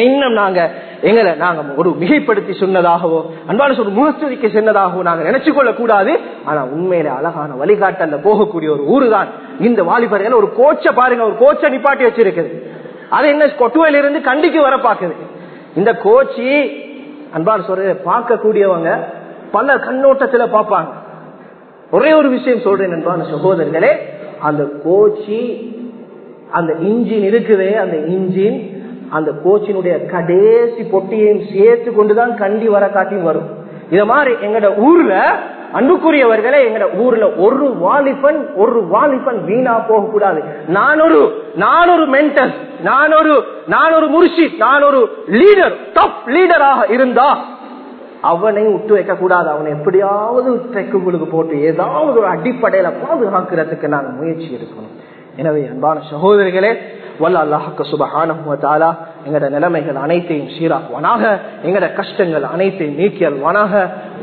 இன்னும் நாங்க எங்களை நாங்க ஒரு மிகைப்படுத்தி சொன்னதாகவோ அன்பான ஒரு முகஸ்துதிக்க சொன்னதாகவோ நாங்க நினைச்சு கொள்ள கூடாது ஆனா உண்மையில அழகான வழிகாட்டல போகக்கூடிய ஒரு ஊரு தான் இந்த வாலிபர்கள் ஒரு கோச்சை பாருங்க ஒரு கோச்சை நிப்பாட்டி வச்சிருக்குது. அது என்ன கொட்டுவையில இருந்து கண்டிக்கு வர பாக்குது இந்த கோச்சி அன்பான சொல்ற பார்க்கக்கூடியவங்க பல கண்ணோட்டத்துல பார்ப்பாங்க. ஒரே ஒரு விஷயம் சொல்றேன் அன்பான சகோதரர்களே. அந்த கோச்சி அந்த இன்ஜின் இருக்குதே அந்த இன்ஜின் அந்த கோச்சினுடைய கடைசி பொட்டியையும் சேர்த்து கொண்டுதான் கண்டி வர காட்டியும் வரும். இத மாதிரி எங்கட ஊர்ல அன்புக்குரியவர்களே எங்கட ஊர்ல ஒரு வாலிபன் ஒரு வாலிபன் வீணா போக கூடாது நான் ஒரு நான் ஒரு மென்டல் நான் ஒரு நான் ஒரு முர்ஷித் நான் ஒரு லீடர் டப் லீடராக இருந்தா அவனை விட்டு வைக்க கூடாது அவனை எப்படியாவது ட்ரெக்குகளுக்கு போட்டு ஏதாவது ஒரு அடிப்படையில பாதுகாக்கிறதுக்கு நான் முயற்சி எடுக்கணும். எனவே அன்பான சகோதரிகளே வல்ல அல்லாஹுக்கு சுபஹானா எங்கட நிலைமைகள் அனைத்தையும் சீராக்குவானாக எங்கட கஷ்டங்கள் அனைத்தையும் நீக்கி அல்வானாக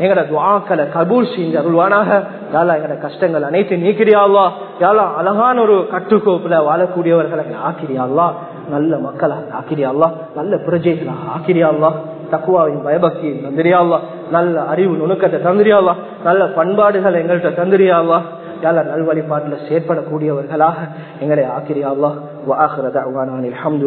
எங்கட துவாக்களை கபூல் செஞ்சு அருள்வானாக யாரா எங்கட கஷ்டங்கள் அனைத்தையும் நீக்கிறியாள்வா யாரா அழகான ஒரு கட்டுக்கோப்புல வாழக்கூடியவர்களை ஆக்கிறியாள்வா நல்ல மக்களாக ஆக்கிறியாள்வா நல்ல பிரஜைகளாக ஆக்கிறியாள்வா தக்குவாவையும் பயபக்தியும் தந்திரியாவா நல்ல அறிவு நுணுக்கத்தை தந்திரியாவா நல்ல பண்பாடுகள் எங்கள்கிட்ட தந்திரியாவா யாரா நல்வழிபாட்டில் செயற்படக்கூடியவர்களாக எங்களை ஆக்கிரியாவா وآخر دعوانا الحمد